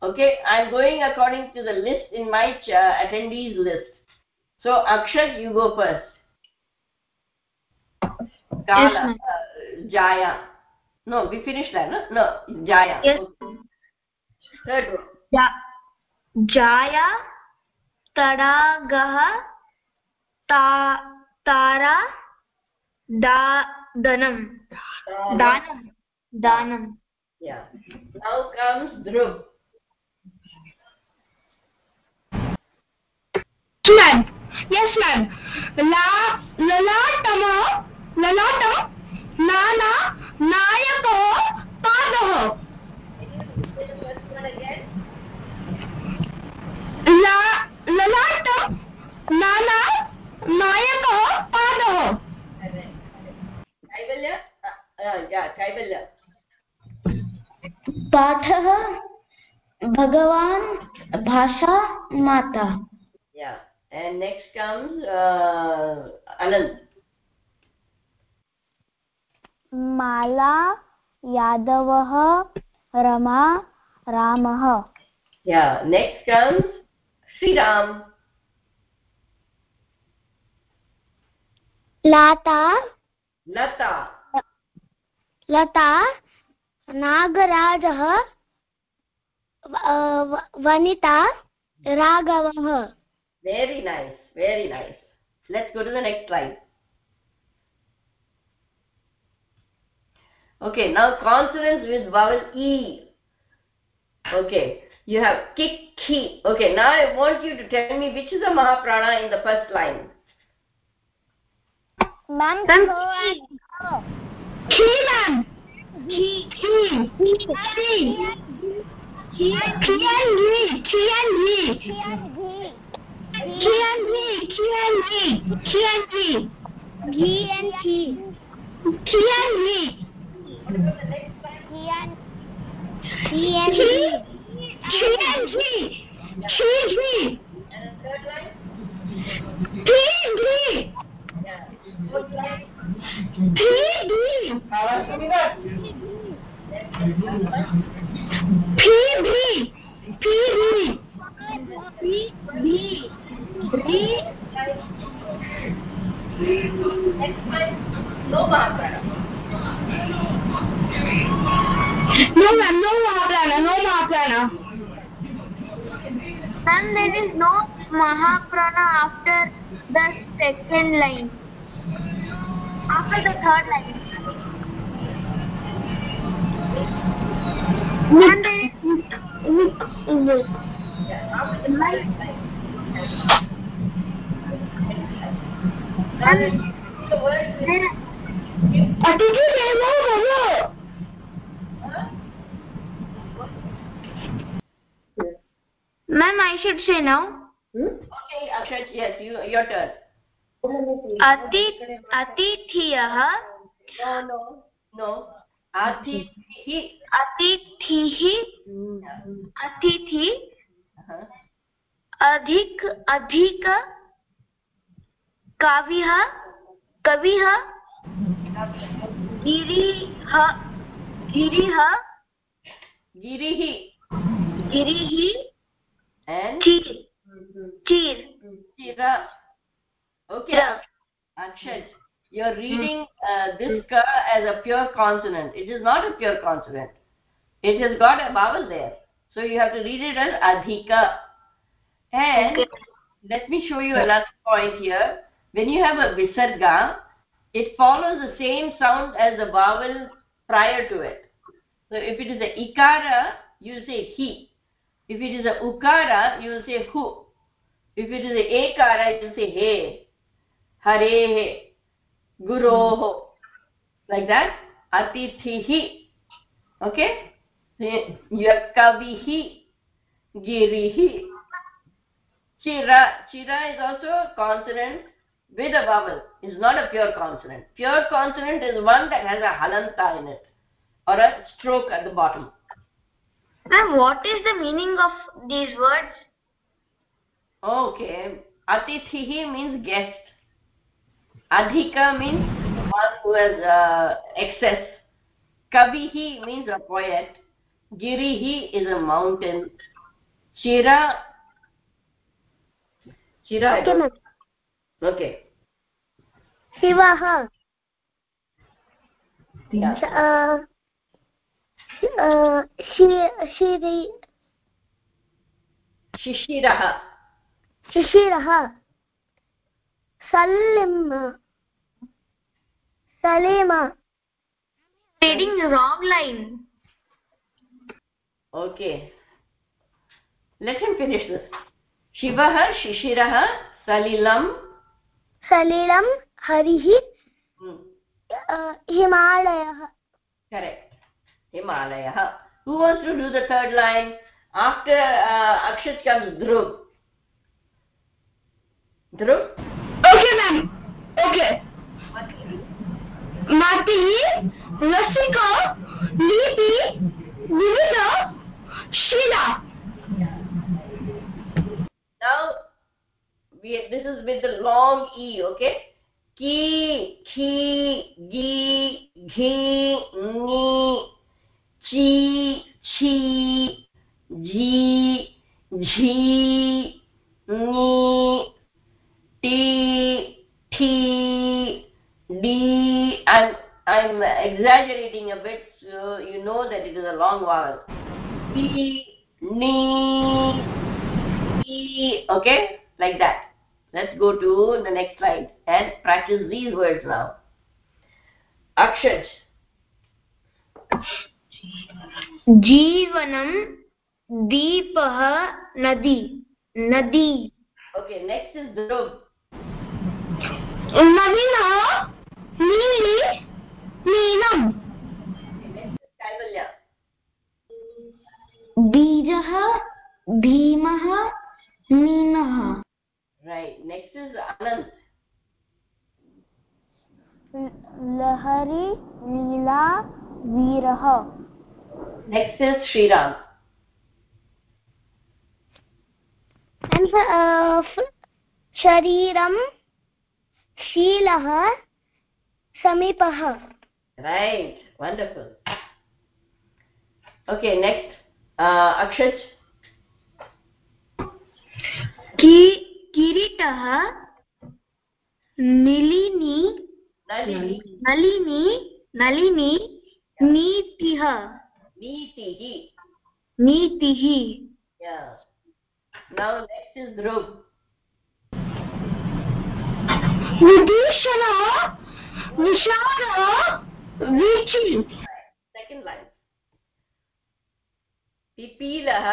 Okay, I'm going according to the list in my uh, attendees list. So Akshat, you go first. Kala, yes, uh, Jaya. No, we finished that, no? No, Jaya. Yes. Third one. Ja Jaya, Tadagaha, Ta... तारा दा धनं दानं दानं yeah now comes dhruv yes ma'am yes ma'am la lalatamo lalatam nana nayako padaho la lalatam nana नायक हो पाद हो पाठ भगवान भाषा माता नेक्स्ट कम्स अनंत माला यादव रमा रामः. या नेक्स्ट कम्स श्री राम लता। लता। लता नागराजः वनिता राघवः। Very nice very nice let's go to the next line okay now confidence with vowel E okay you have kick okay now I want you to tell me which is a mahaprana in the first line Ma'am, slow. He ma'am. He he he he he and he he and he He and he. he and he he and he he and he He and he. he and he He and he and he he. and he he he And the third line? he he No ma'am, no Mahaprana, no Mahaprana. Ma'am, there is no Mahaprana after the second line. After the third line. Ma'am, there is Yeah. After the third line. Now let's see the word with Uh, did you say no, no, Ma'am, I should say now. Okay, Akshay, yes, you, your turn. अति अतिथियः. अतिथिः अतिथि. अधिक अधिक कविः कविः गिरिः गिरिः. गिरिः चीर् चीर् Okay, Akshay, you're reading uh, this ka as a pure consonant. It is not a pure consonant. It has got a vowel there. So you have to read it as adhika. And let me show you another point here. When you have a visarga, it follows the same sound as the vowel prior to it. So if it is a ikara, you say he. If it is a ukara, you will say hu. If it is a ekara, it will say he, हरेः गुरोः। Like that अतिथिः। Okay कविः गिरिः। चिर चिर is also consonant with a vowel is not a pure consonant pure consonant is one that has a halanta in it a stroke at the bottom Ma'am, what is the meaning of these words? Okay, Atithihi means guest. Adhika means one who has uh, excess. Kavihi means a poet. Girihi is a mountain. Chira. Chira. I Okay, don't- ma'am. Okay. शिवः Yeah. uh, uh, शि- शिरि Shishiraha. शिशिरः Salim. Salima. Reading wrong line. Okay. Let him finish this. Shivah, Shishirah, Salilam. Salilam, Harihi, hmm. uh, Himalayah. Correct. Himalaya. Who wants to do the third line? After uh, Akshat comes Dhruv. Dhruv? Okay. Mati, Rasika, Niti, Nivita, Sheila. Now, we, this is with the long E, okay? Ki, ki, gi, ghi, ni, chi, chi, ji, ji, ni, ti, ti, di. I'm, I'm exaggerating a bit so you know that it is a long vowel. Ti, ni, E, okay like that let's go to the next slide and practice these words now akshat जीवनं दीपः नदी नदी okay next is dhruv नवीनः नीली नीलम् बीजः भीमः मीनः right next is anand लहरी लीला वीरः next is shriram and uh, f- शरीरं शीलः समीपः right wonderful okay next uh, akshat की किरीटः निलिनी नलिनी नलिनी नीतिः nitihi नीतिः yeah now next is dhruv विभीषणः विशालः वीचि second line pipilah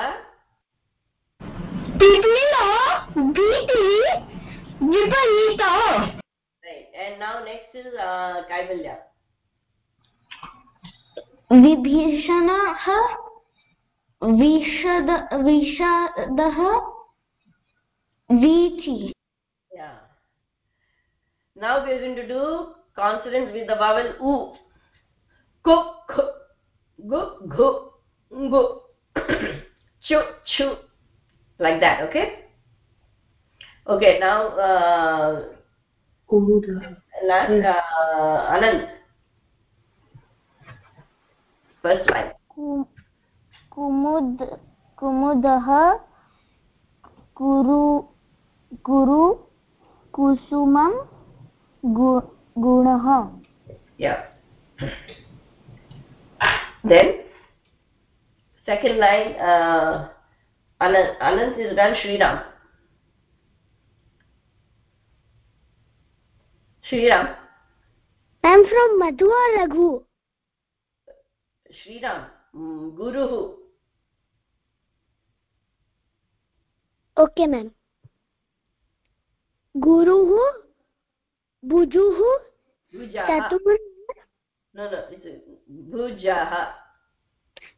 पिपीलः भीति विपरीतः and now next is uh, kaivalya विभीषणः विषद विषदः वीचि. Now we are going to do consonants with the vowel u. Ku, ku, gu, gu, gu, chu, chu, like that. Okay. Okay. Now, uh, last uh, Anand. First line. कु- कुमुद कुमुदः कुरु कुरु कुसुमं गु- गुणः yeah then second line uh anant, anant is done shri ram shri ram i'm from madhu or raghu shri ram guru okay ma'am guru भुजुः Bhujaha.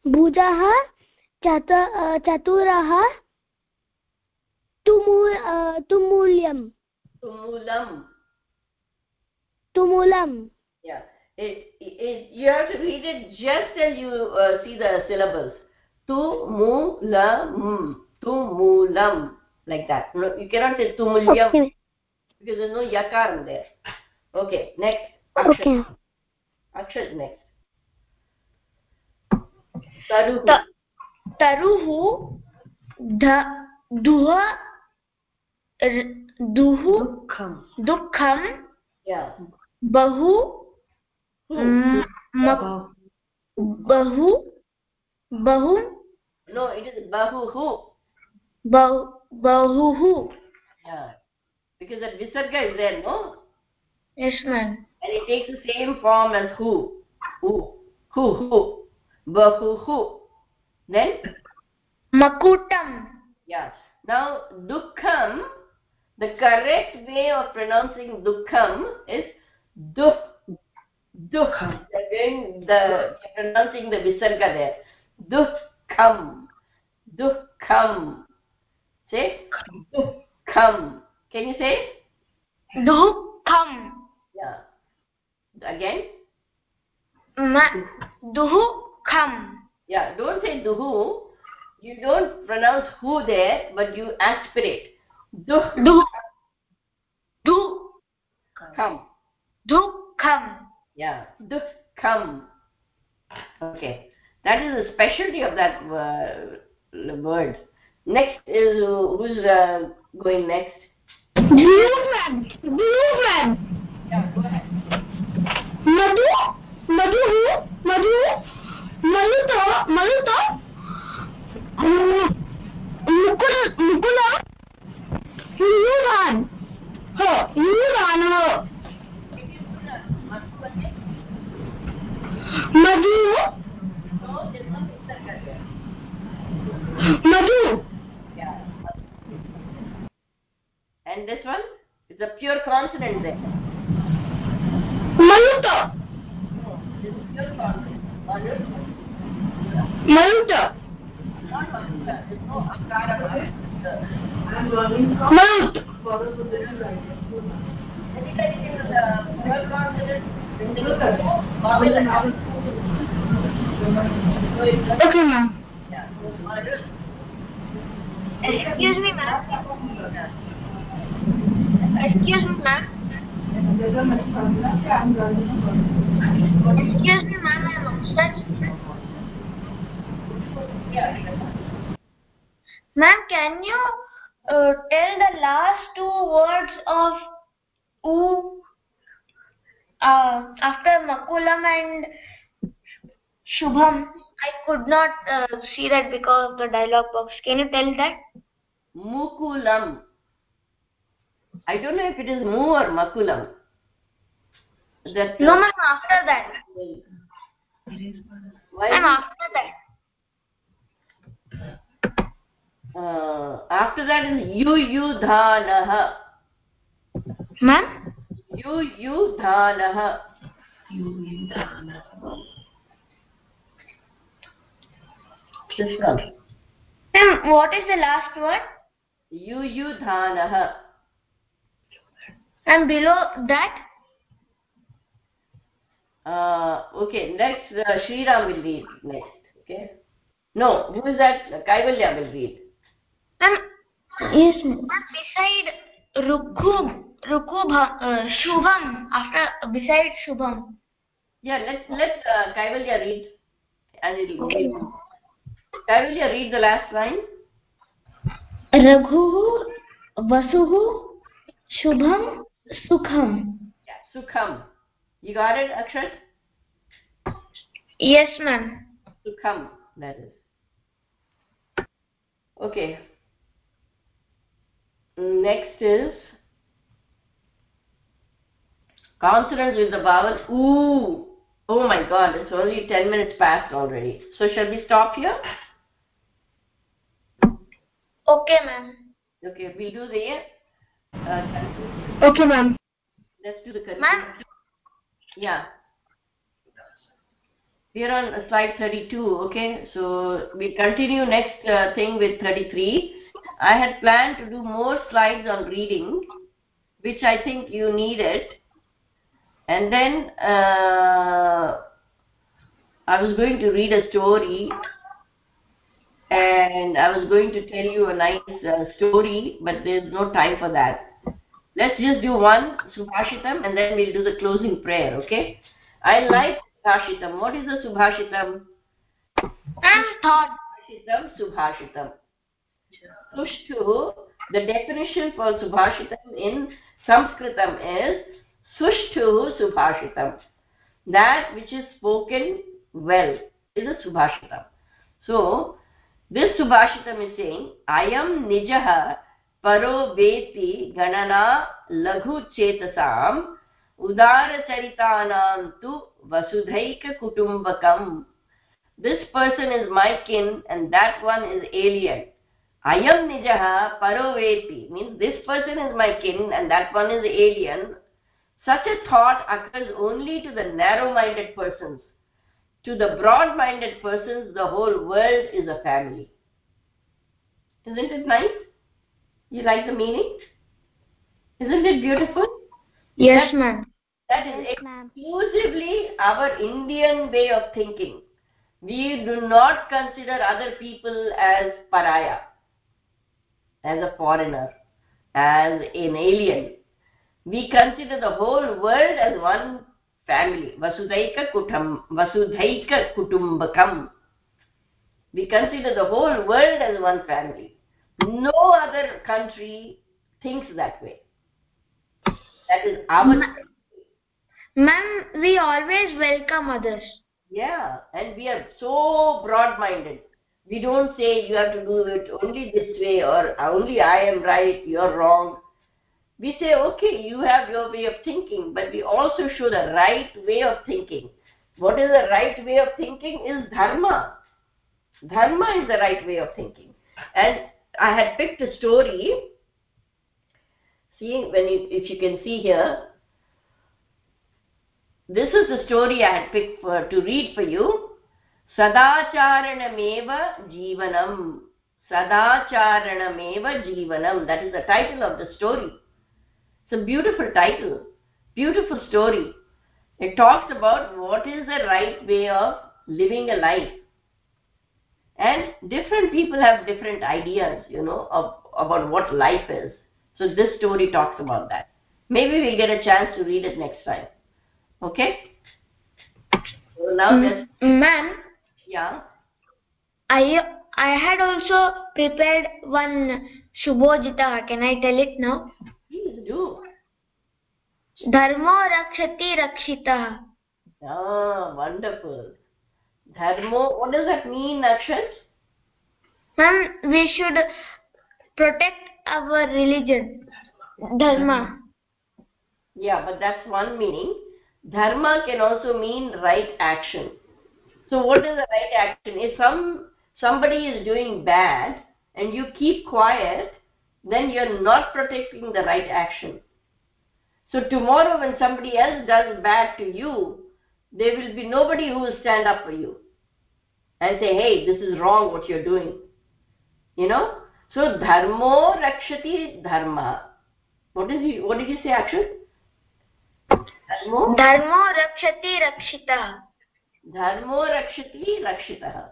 भुजः चत चतुरः तुमु अ, तुमुल्यं Tumulam. तुमुलं Yeah. It, it, you have to read it just as you uh, see the syllables. Tumulam. Tumulam. Like that. No, you cannot say tumulyam okay because there's no yakaram there. Okay, next. Akshat. okay Akshat next. Taruhu. त- तरुः ध- दुह र- दुः दुःखं Yeah. बहु Who? म- म- बहु बहु No, it is bahuhu. बहु बहुः Yeah. Because that visarga is there, no? yes ma'am And it takes the same form as who. Who. Who, who. Bahuhu. Then, makutam yeah. Now, dukkham, the correct way of pronouncing dukkham is dukh. Dukh. Again, the, pronouncing the visarga there. Dukkham. Dukkham. Say, dukkham. Can you say? duhkham Yeah. Again? ma- duhkham Yeah, don't say duhu. You don't pronounce who there, but you aspirate. Duh du du come. duhkham Yeah, duh come. Okay, that is the specialty of that uh, word. Next is who's uh, going next? Woman. Woman. Yeah, go ahead. Madhu. Madhu who? Madhu. Maluta. Maluta. Mukul. Mukula. Yuvan. Her. Yuvan her. Madhu Madhu And this one is a pure consonant there. Maluta. No, this is pure consonant. Malu, Maluta. not malu. There's no akara. Malut. Anything with a pure consonant, there is no vowel attached. So it's just Okay, ma'am. yeah. So malu. Excuse me, ma'am. Excuse me, ma'am. Excuse me, ma'am. I'm upset. Ma'am, can you uh, tell the last two words of U uh, after Makulam and Shubham? I could not uh, see that because of the dialog box. Can you tell that? Mukulam. I don't know if it is mu or makulam. That No, ma'am, after that. Why Ma'am, after that. uh, after that is yu yu dhanah. Ma'am? Yu yu dhanah. This one. Ma'am, what is the last word? Yu yu dhanah. And below that? Uh, okay, next uh, Sriram will read next. Okay. No, who is that? Kaivalya will read. Ma'am, yes, ma'am. Beside Rukhu, Rukhu, Bha- uh, Shubham, after, beside Shubham. Yeah, let let uh, Kaivalya read, and it will go. Kaivalya read the last line. Raghuः Vasuः Shubham Sukham. Yeah, Sukham. You got it, Akshat? Yes, ma'am. Sukham. That is. Okay. Next is consonants with the vowel oo. Oh my God! It's only ten minutes past already. So shall we stop here? Okay, ma'am. Okay, we'll do the Uh, Okay, ma'am. let's do the continuation. Ma'am? Yeah. We are on slide 32, okay? So we'll continue next uh, thing with 33. I had planned to do more slides on reading, which I think you needed. And then uh, I was going to read a story and I was going to tell you a nice uh, story, but there's no time for that. Let's just do one Subhashitam and then we'll do the closing prayer, okay? I like Subhashitam. What is the Subhashitam? Subhashitam, Subhashitam. Sushtu, the definition for Subhashitam in Sanskritam is Sushtu Subhashitam. That which is spoken well is a Subhashitam. So, this Subhashitam is saying, Ayam Nijaha Paro Veti Ganana Laghu Chetasam Udara Tu Vasudhaika Kutumbakam. This person is my kin and that one is alien. Ayam Nijaha Paro Veti means this person is my kin and that one is alien. Such a thought occurs only to the narrow-minded persons. To the broad-minded persons, the whole world is a family. Isn't it nice? You like the meaning? Isn't it beautiful? Yes, ma'am. That is Yes, ma'am. exclusively our Indian way of thinking. We do not consider other people as pariah, as a foreigner, as an alien. We consider the whole world as one family. Vasudhaika kutam, Vasudhaika kutumbakam. We consider the whole world as one family. No other country thinks that way. That is our Ma'am, we always welcome others. Yeah, and we are so broad-minded. We don't say you have to do it only this way or only I am right, you're wrong. We say, okay, you have your way of thinking, but we also show the right way of thinking. What is the right way of thinking is dharma. Dharma is the right way of thinking. And I had picked a story. See, when you, if you can see here, this is the story I had picked for, to read for you. Sadacharanameva Jivanam. Sadacharanameva Jivanam. That is the title of the story. It's a beautiful title, beautiful story. It talks about what is the right way of living a life. And different people have different ideas, you know, of about what life is. So this story talks about that. Maybe we'll get a chance to read it next time. Okay? So now let's Ma'am, yeah. I I had also prepared one Shubhojita. Can I tell it now? Please do. Dharmo rakshati rakshitah. Ah, wonderful. Dharmo, what does that mean, Akshat? Ma'am, we should protect our religion. Dharma. Yeah, but that's one meaning. Dharma can also mean right action. So what is the right action? If some somebody is doing bad and you keep quiet, then you're not protecting the right action. So tomorrow when somebody else does bad to you, there will be nobody who will stand up for you and say, hey, this is wrong what you're doing. You know? So dharmo rakshati dharma. What is he, what did you say, Akshat? Dharmo? Dharmo rakshati rakshitah. Dharmo rakshati rakshitah.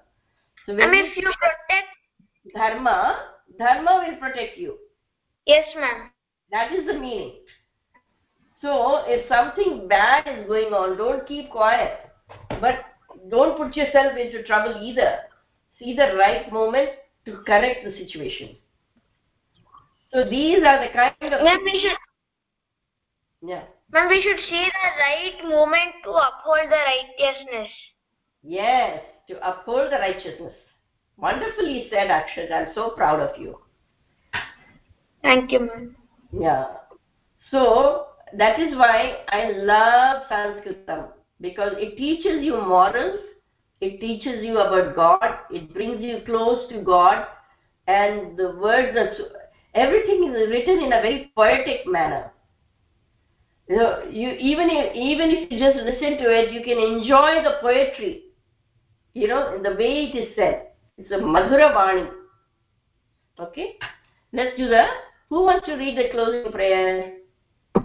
So I when mean, you if you protect, dharma, dharma will protect you. yes, ma'am. That is the meaning. So if something bad is going on, don't keep quiet. But don't put yourself into trouble either. See the right moment to correct the situation. So these are the kind of Ma'am, we should, yeah. ma'am, we should see the right moment to uphold the righteousness. Yes, to uphold the righteousness. Wonderfully said, Akshat. I'm so proud of you. Thank you, ma'am. Yeah. So that is why I love Sanskritam because it teaches you morals, it teaches you about God, it brings you close to God, and the words are everything is written in a very poetic manner. You know you even if even if you just listen to it you can enjoy the poetry you know the way it is said. It's a madhura vani. Okay? Let's do the who wants to read the closing prayer?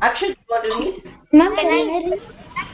Akshay you want to Ma'am, can I read?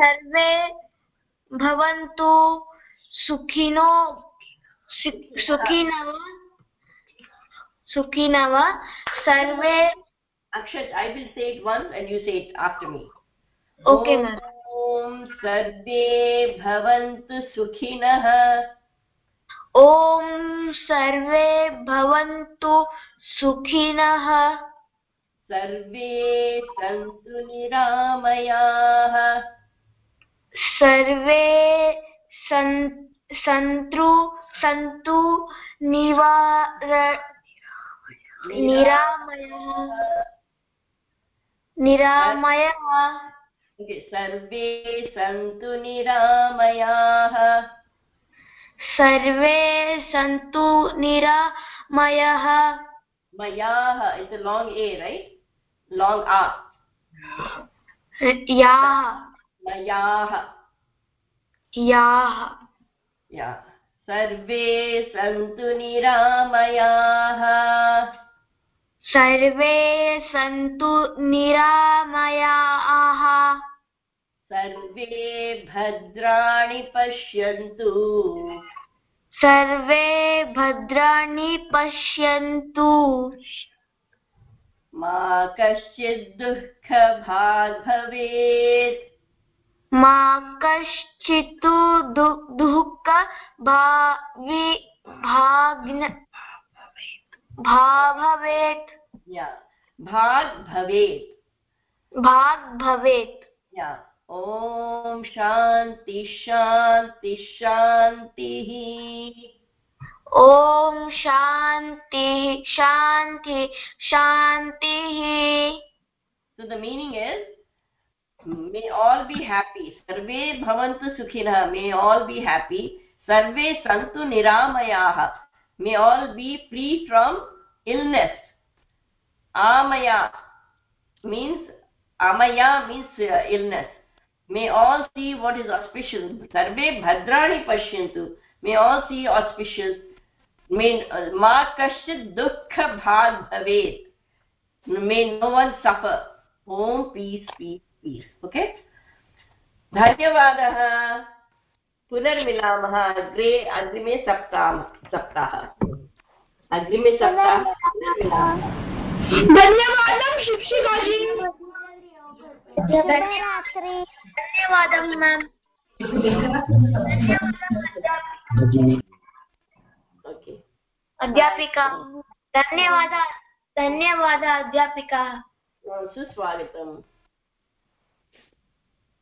सर्वे भवन्तु सुखिनो सुखिनव सुखिनव सर्वे akshay i will say it once and you say it after me. Okay, ma'am. ॐ सर्वे भवन्तु सुखिनः। ॐ सर्वे भवन्तु सुखिनः। सर्वे सन्तु निरामयाः। सर्वे सन्- सन्तु सन्तु निवार निरामयः। निरामयः। सर्वे सन्तु निरामयाः। सर्वे सन्तु निरामयः। मयाः a long a right? Long a याः। मयाः याः। yeah सर्वे सन्तु निरामयाः। सर्वे सन्तु निरामयाः। सर्वे भद्राणि पश्यन्तु। सर्वे भद्राणि पश्यन्तु। मा कश्चित् दुःखभाग् भवेत्। मा कश्चित् दु- दुःख भावि भाग्न भा भवेत् भाग् भवेत् भाग् भवेत् ॐ शान्ति शान्ति शान्तिः। ॐ शान्तिः शान्ति शान्तिः। So the meaning is may all be happy. Sarve bhavantu sukhinah may all be happy. Sarve santu niramayah may all be free from illness. Amaya means amaya means uh, illness. May all see what is auspicious. Sarve bhadrani pashyantu may all see auspicious. May uh, ma kashchit dukkha bhag bhavet. May no one suffer peace धन्यवादः। पुनर्मिलामः अग्रे अग्रिमे सप्ताह सप्ताह। अग्रिमे सप्ताह पुनर्मिलामः। धन्यवादः शिक्षिकाजी। शुभरात्रि धन्यवादः मैम अध्यापिका। धन्यवादः धन्यवादः अध्यापिका। सुस्वागतम्।